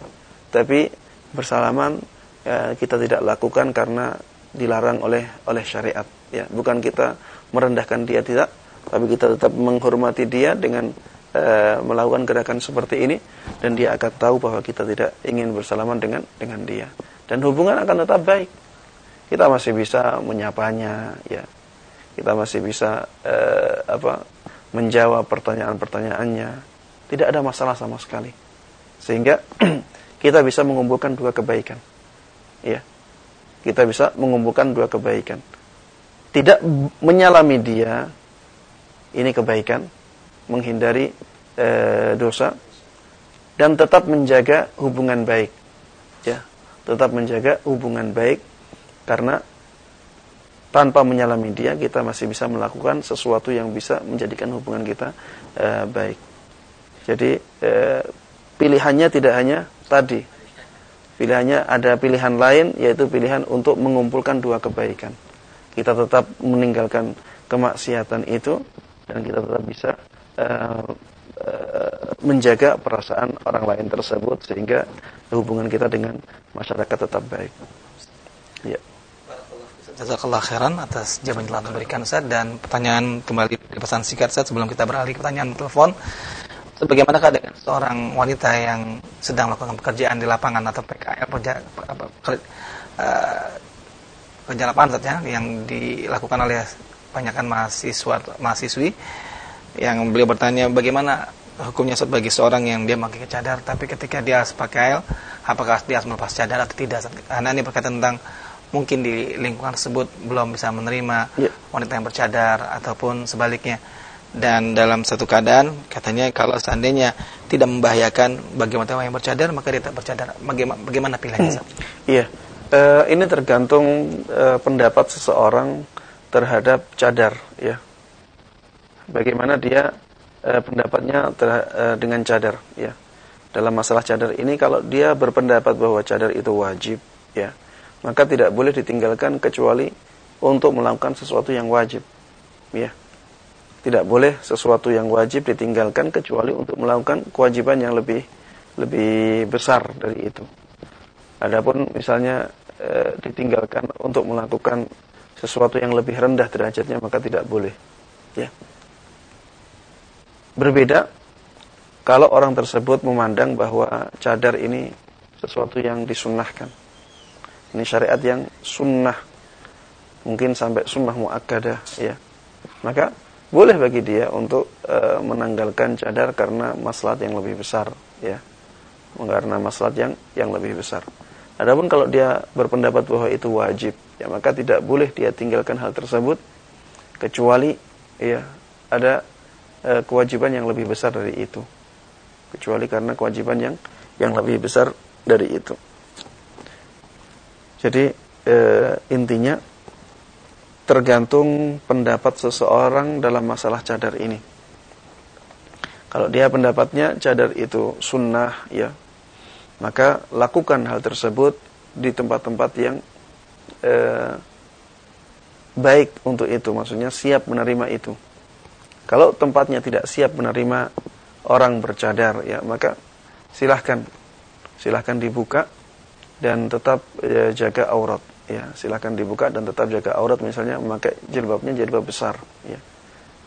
tapi bersalaman ya, kita tidak lakukan karena dilarang oleh oleh syariat ya bukan kita merendahkan dia tidak tapi kita tetap menghormati dia dengan uh, melakukan gerakan seperti ini dan dia akan tahu bahwa kita tidak ingin bersalaman dengan dengan dia. Dan hubungan akan tetap baik. Kita masih bisa menyapanya ya. Kita masih bisa uh, apa menjawab pertanyaan-pertanyaannya. Tidak ada masalah sama sekali. Sehingga kita bisa mengumpulkan dua kebaikan ya. Kita bisa mengumpulkan dua kebaikan. Tidak menyalami dia, ini kebaikan, menghindari e, dosa dan tetap menjaga hubungan baik. Ya, tetap menjaga hubungan baik karena tanpa menyalami dia kita masih bisa melakukan sesuatu yang bisa menjadikan hubungan kita e, baik. Jadi e, pilihannya tidak hanya tadi. Pilihannya ada pilihan lain yaitu pilihan untuk mengumpulkan dua kebaikan. Kita tetap meninggalkan kemaksiatan itu dan kita tetap bisa e, e, menjaga perasaan orang lain tersebut sehingga hubungan kita dengan masyarakat tetap baik. Ya. Jazakallah khairan atas jawaban yang telah diberikan Ustaz dan pertanyaan kembali di pesan singkat Ustaz sebelum kita beralih ke pertanyaan telepon. Bagaimana dengan seorang wanita yang sedang melakukan pekerjaan di lapangan atau PKL kerja apa, kerja lapangan ya yang dilakukan oleh banyakkan mahasiswa mahasiswi yang beliau bertanya bagaimana hukumnya bagi seorang yang dia memakai cadar tapi ketika dia pakai apakah dia harus melepas cadar atau tidak karena ini berkaitan tentang mungkin di lingkungan tersebut belum bisa menerima ya. wanita yang bercadar ataupun sebaliknya. Dan dalam satu keadaan katanya kalau seandainya tidak membahayakan bagi wanita yang bercadar maka dia tidak bercadar. Bagaimana, bagaimana pilihannya? Hmm. Iya, uh, ini tergantung uh, pendapat seseorang terhadap cadar, ya. Bagaimana dia uh, pendapatnya ter, uh, dengan cadar, ya. Dalam masalah cadar ini kalau dia berpendapat bahwa cadar itu wajib, ya maka tidak boleh ditinggalkan kecuali untuk melakukan sesuatu yang wajib. Ya. Tidak boleh sesuatu yang wajib ditinggalkan kecuali untuk melakukan kewajiban yang lebih lebih besar dari itu. Adapun misalnya e, ditinggalkan untuk melakukan sesuatu yang lebih rendah derajatnya maka tidak boleh. Ya. Berbeda kalau orang tersebut memandang bahwa cadar ini sesuatu yang disunnahkan ini syariat yang sunnah. Mungkin sampai sunnah muakkadah ya. Maka boleh bagi dia untuk e, menanggalkan cadar karena maslahat yang lebih besar ya. Karena maslahat yang yang lebih besar. Adapun kalau dia berpendapat bahwa itu wajib, ya maka tidak boleh dia tinggalkan hal tersebut kecuali ya ada e, kewajiban yang lebih besar dari itu. Kecuali karena kewajiban yang yang lebih besar dari itu. Jadi e, intinya tergantung pendapat seseorang dalam masalah cadar ini. Kalau dia pendapatnya cadar itu sunnah ya, maka lakukan hal tersebut di tempat-tempat yang e, baik untuk itu, maksudnya siap menerima itu. Kalau tempatnya tidak siap menerima orang bercadar ya, maka silahkan silahkan dibuka dan tetap ya, jaga aurat ya. Silahkan dibuka dan tetap jaga aurat misalnya memakai jilbabnya jilbab besar ya.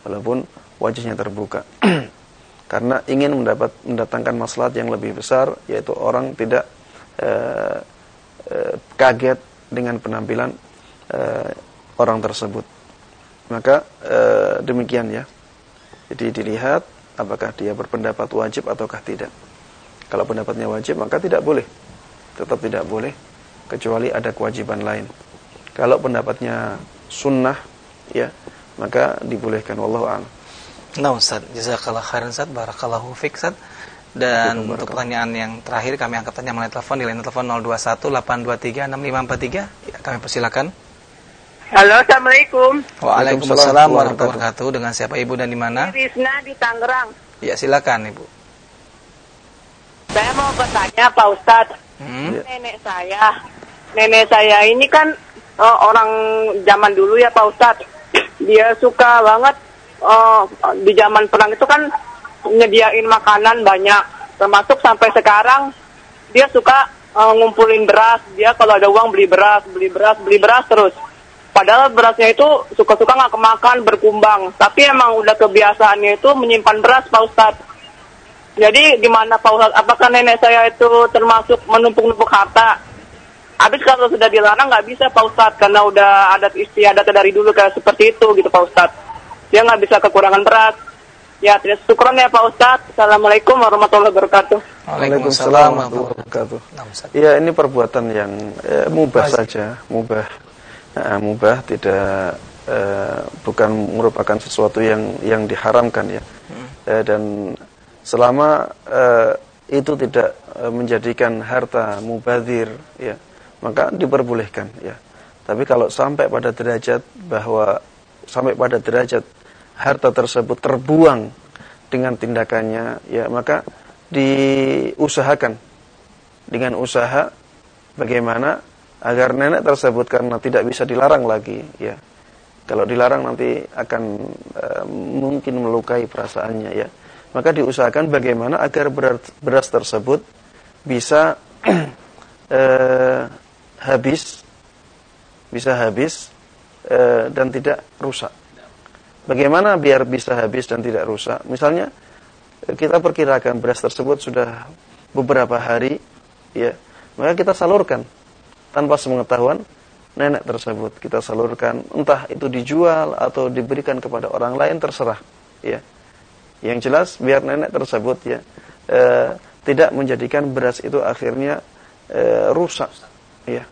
Walaupun wajahnya terbuka. Karena ingin mendapat mendatangkan maslahat yang lebih besar yaitu orang tidak uh, uh, kaget dengan penampilan uh, orang tersebut. Maka uh, demikian ya jadi dilihat apakah dia berpendapat wajib ataukah tidak kalau pendapatnya wajib maka tidak boleh tetap tidak boleh kecuali ada kewajiban lain. Kalau pendapatnya sunnah ya, maka dibolehkan wallahu a'lam. Nah Ustaz, jazakallah khairan Ustaz, barakallahu fiik Ustaz. Dan untuk pertanyaan yang terakhir kami angkat tanya melalui telepon di line telepon 0218236543. Ya, kami persilakan. Halo, Assalamualaikum. Waalaikumsalam warahmatullahi wabarakatuh. Dengan siapa Ibu dan di mana? Rizna di Tangerang. Ya, silakan Ibu. Saya mau bertanya Pak Ustadz. Hmm? Nenek saya, nenek saya ini kan uh, orang zaman dulu ya Pak Ustadz. Dia suka banget uh, di zaman perang itu kan nyediain makanan banyak, termasuk sampai sekarang dia suka uh, ngumpulin beras. Dia kalau ada uang beli beras, beli beras, beli beras terus. Padahal berasnya itu suka-suka nggak kemakan, berkumbang. Tapi emang udah kebiasaannya itu menyimpan beras Pak Ustadz jadi gimana Pak Ustadz, apakah nenek saya itu termasuk menumpuk-numpuk harta? Habis kalau sudah dilarang nggak bisa Pak Ustadz, karena udah adat istiadat dari dulu kayak seperti itu gitu Pak Ustadz. Dia nggak bisa kekurangan berat. Ya, terus syukuran ya Pak Ustadz. Assalamualaikum warahmatullahi wabarakatuh. Waalaikumsalam warahmatullahi wabarakatuh. Ya, ini perbuatan yang eh, mubah saja, mubah. Nah, mubah tidak eh, bukan merupakan sesuatu yang yang diharamkan ya. Hmm. Eh, dan selama uh, itu tidak uh, menjadikan harta mubazir ya maka diperbolehkan ya tapi kalau sampai pada derajat bahwa sampai pada derajat harta tersebut terbuang dengan tindakannya ya maka diusahakan dengan usaha bagaimana agar nenek tersebut karena tidak bisa dilarang lagi ya kalau dilarang nanti akan uh, mungkin melukai perasaannya ya maka diusahakan bagaimana agar beras, beras tersebut bisa eh, habis bisa habis eh, dan tidak rusak. Bagaimana biar bisa habis dan tidak rusak? Misalnya kita perkirakan beras tersebut sudah beberapa hari ya, maka kita salurkan tanpa sepengetahuan nenek tersebut kita salurkan entah itu dijual atau diberikan kepada orang lain terserah ya yang jelas biar nenek tersebut ya e, tidak menjadikan beras itu akhirnya e, rusak. Ya.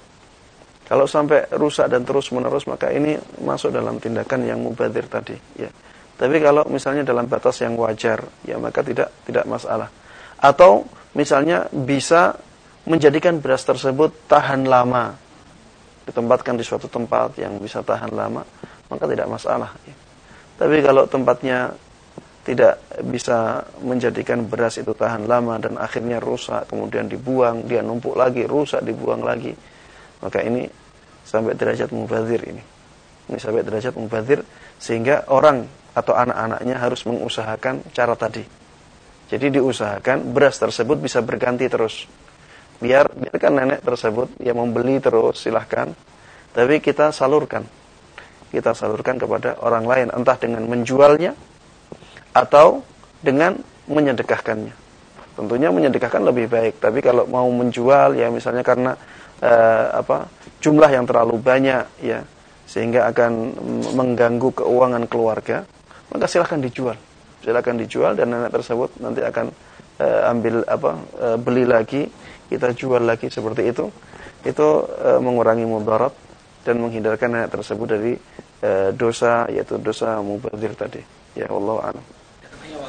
Kalau sampai rusak dan terus menerus maka ini masuk dalam tindakan yang mubadir tadi. Ya. Tapi kalau misalnya dalam batas yang wajar, ya maka tidak tidak masalah. Atau misalnya bisa menjadikan beras tersebut tahan lama, ditempatkan di suatu tempat yang bisa tahan lama, maka tidak masalah. Tapi kalau tempatnya tidak bisa menjadikan beras itu tahan lama dan akhirnya rusak, kemudian dibuang, dia numpuk lagi, rusak, dibuang lagi. Maka ini sampai derajat mubazir ini. Ini sampai derajat mubazir sehingga orang atau anak-anaknya harus mengusahakan cara tadi. Jadi diusahakan beras tersebut bisa berganti terus. Biar biarkan nenek tersebut yang membeli terus silahkan. Tapi kita salurkan. Kita salurkan kepada orang lain entah dengan menjualnya atau dengan menyedekahkannya. Tentunya menyedekahkan lebih baik, tapi kalau mau menjual ya misalnya karena eh, apa jumlah yang terlalu banyak ya sehingga akan mengganggu keuangan keluarga, maka silahkan dijual. Silahkan dijual dan nenek tersebut nanti akan eh, ambil apa eh, beli lagi, kita jual lagi seperti itu. Itu eh, mengurangi mudarat dan menghindarkan nenek tersebut dari eh, dosa yaitu dosa mubazir tadi. Ya Allah a'lam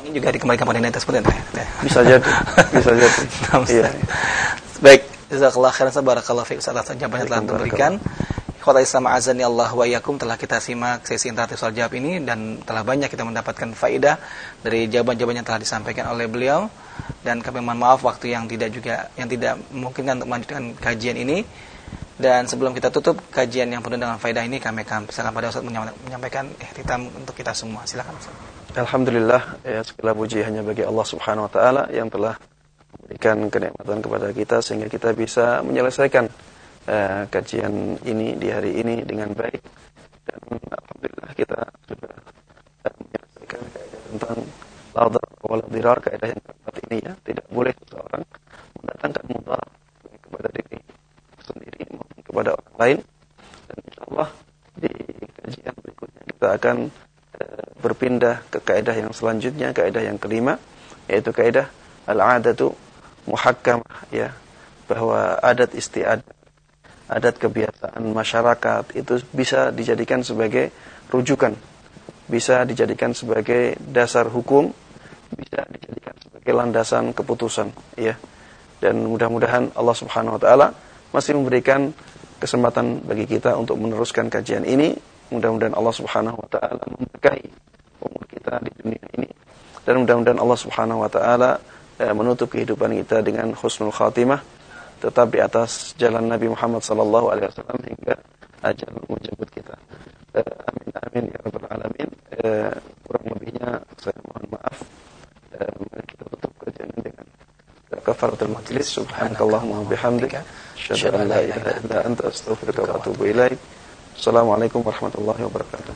ini juga dikembalikan pada nenek tersebut ya? Bisa jadi, bisa jadi. iya. Baik, jazakallah khairan barakallahu fiik atas jawaban yang telah diberikan. Kota Islam azani Allah wa yakum telah kita simak sesi interaktif soal jawab ini dan telah banyak kita mendapatkan faedah dari jawaban-jawaban yang telah disampaikan oleh beliau dan kami mohon maaf waktu yang tidak juga yang tidak memungkinkan untuk melanjutkan kajian ini dan sebelum kita tutup kajian yang penuh dengan faedah ini kami akan persilakan pada Ustaz menyampaikan ihtitam untuk kita semua. Silakan Ustaz. Alhamdulillah ya segala puji hanya bagi Allah Subhanahu wa taala yang telah memberikan kenikmatan kepada kita sehingga kita bisa menyelesaikan uh, kajian ini di hari ini dengan baik dan alhamdulillah kita sudah uh, menyelesaikan tentang ladar wal dirar kaidah yang keempat ini ya. Tidak boleh seseorang mendatangkan mudarat kepada diri sendiri maupun kepada orang lain. Dan insyaallah di kajian berikutnya kita akan berpindah ke kaidah yang selanjutnya, kaidah yang kelima, yaitu kaidah al-adatu muhakkamah ya, bahwa adat istiadat, adat kebiasaan masyarakat itu bisa dijadikan sebagai rujukan, bisa dijadikan sebagai dasar hukum, bisa dijadikan sebagai landasan keputusan ya. Dan mudah-mudahan Allah Subhanahu wa taala masih memberikan kesempatan bagi kita untuk meneruskan kajian ini. Mudah-mudahan Allah Subhanahu wa taala memberkahi umur kita di dunia ini dan mudah-mudahan Allah Subhanahu wa taala eh, menutup kehidupan kita dengan husnul khatimah tetap di atas jalan Nabi Muhammad sallallahu alaihi wasallam hingga ajal menjemput kita. Eh, amin amin ya rabbal alamin. Eh, kurang lebihnya saya mohon maaf. Mari kita tutup kajian dengan kafaratul majlis subhanakallahumma bihamdika asyhadu an la ilaha illa anta astaghfiruka wa atubu ilaik. Assalamualaikum warahmatullahi wabarakatuh.